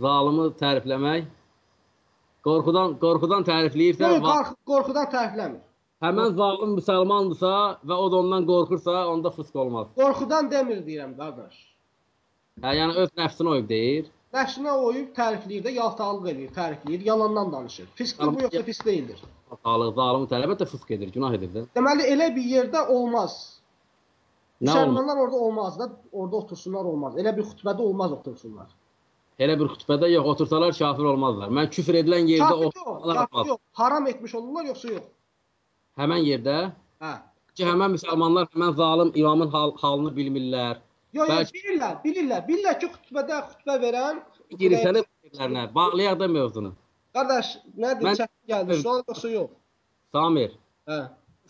Zalımı tərifləmək qorxudan qorxudan tərifləyirsə, Yox, qorx- qorxudan tərifləmir. Həmin zalim müsəlmandırsa və o da ondan qorxursa, onda fısk olmaz. Qorxudan demir deyirəm, qardaş. Hə, yəni öz nəfsinə uyub deyir. Nəşrinə oyub tərifləyir də, yaltaqlıq edir, tərifləyir, yalandan danışır. Fiskdir bu yoxsa fisk deyildir. Sağlıq, zalimi tərəfə də fısk edir, günah edir də. Deməli elə bir yerdə olmaz. Nə olmaz? Müsəlmanlar orada olmaz da, orada otursunlar olmaz. Elə bir xutbədə olmaz otursunlar. Elə bir xutbədə yox, otursalar kafir olmazlar. Mən küfr edilən yerdə otursalar olmaz. yox. Haram etmiş olurlar yoxsa yox? Həmən yerdə Hə. ki, həmən müsəlmanlar həmən zalim imamın hal halını bilmirlər. Yox, yox, Bəlkə- bilirlər, bilirlər. Bilirlər ki, xutbədə xutbə verən Girsələr yerlərinə, bağlayaq da mövzunu. Qardaş, nədir Mən- çətin gəldi? Sual yoxsa yox? Samir, Hə.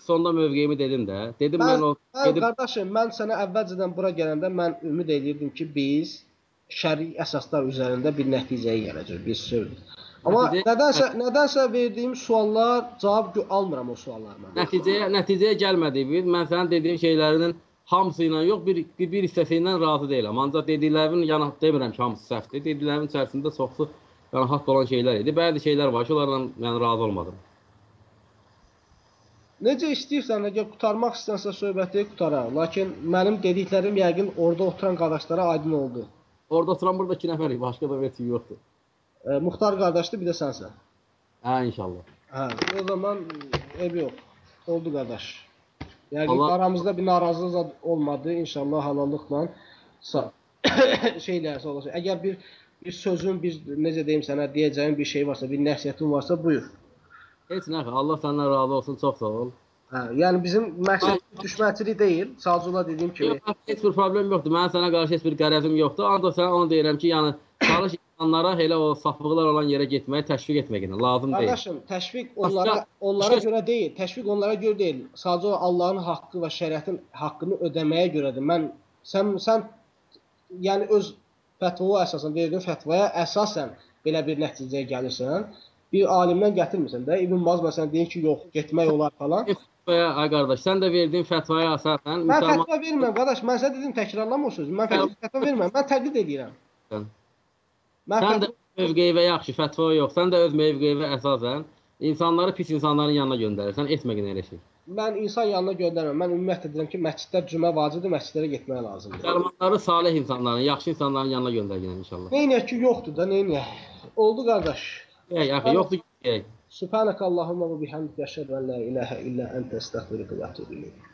sonda mövqeyimi dedim də. Dedim Mən, mən o mən gedib qardaşım, mən sənə əvvəlcədən bura gələndə mən ümid edirdim ki, biz şəri əsaslar üzərində bir nəticəyə gələcəyik, bir söz. Amma Nəticə- nədənsə nədənsə verdiyim suallar cavab almıram o suallardan. nəticəyə nəticəyə gəlmədik biz. Mən sənin dediyin şeylərinin hamısı ilə yox, bir bir, hissəsi ilə razı deyiləm. Ancaq dediklərimin yəni demirəm ki, hamısı səhvdir. Dediklərimin içərisində çoxsu yəni haqq olan şeylər idi. Bəzi şeylər var ki, onlardan yəni razı olmadım. Necə istəyirsən, əgər qurtarmaq istəsən söhbəti qutarar. Lakin mənim dediklərim yəqin orada oturan qardaşlara aydın oldu. Orada oturan burada 2 nəfərik, başqa da kim yoxdur. E, Muxtar qardaşdır, bir də sənsən. Hə, inşallah. Hə, o zaman ev yox. Oldu qardaş. Yəqin Allah- aramızda bir narazılıq olmadı. İnşallah halallıqla şeylər olacaq. Əgər bir bir sözün, bir necə deyim sənə deyəcəyim bir şey varsa, bir nəsihətin varsa, buyur. Heç nə, Allah səndən razı olsun, çox sağ ol. Hə, yəni bizim məqsəd düşmənçilik deyil. Sadəcə dediyim kimi. Yox, heç bir problem yoxdur. Mənim sənə qarşı heç bir qərəzim yoxdur. Ancaq sənə onu deyirəm ki, yəni insanlara elə o saflıqlar olan yerə getməyi təşviq etməyinə lazım deyil. Qardaşım, təşviq onlara onlara görə deyil. Təşviq onlara görə deyil. Sadəcə Allahın haqqı və şəriətin haqqını ödəməyə görədir. Mən sən sən yəni öz fətvaya əsasən verdiyin fətvaya əsasən belə bir nəticəyə gəlirsən. Bir alimdən gətirmirsən də. İbn Baz məsələn deyir ki, yox, getmək olar falan. Fətvaya, ay qardaş, sən də verdiyin fətvaya əsasən Mən müsəlman fətva vermirəm qardaş. Mən sənə dedim təkrarlama o sözü. Mən fətva, fətva vermirəm. Mən təqlid edirəm. Mən sən də fətva mövqeyivə yaxşı, fətva yox. Sən də öz mövqeyivə əsasən insanları pis insanların yanına göndərirsən, etməyin elə şey. mən insan yanına göndərmirəm. Mən ümumiyyətlə deyirəm ki, məscidlər cümə vacibdir, məscidlərə getmək lazımdır. Müsəlmanları salih insanların, yaxşı insanların yanına göndərəcəm inşallah. Neyniyək ki, yoxdur da, neyniyək? Oldu qardaş. Deyək, axı, yoxdur deyək. Subhanakallahumma və bihamdika əşhədu an la ilaha illa ente estəğfiruka və etûbü ileyk.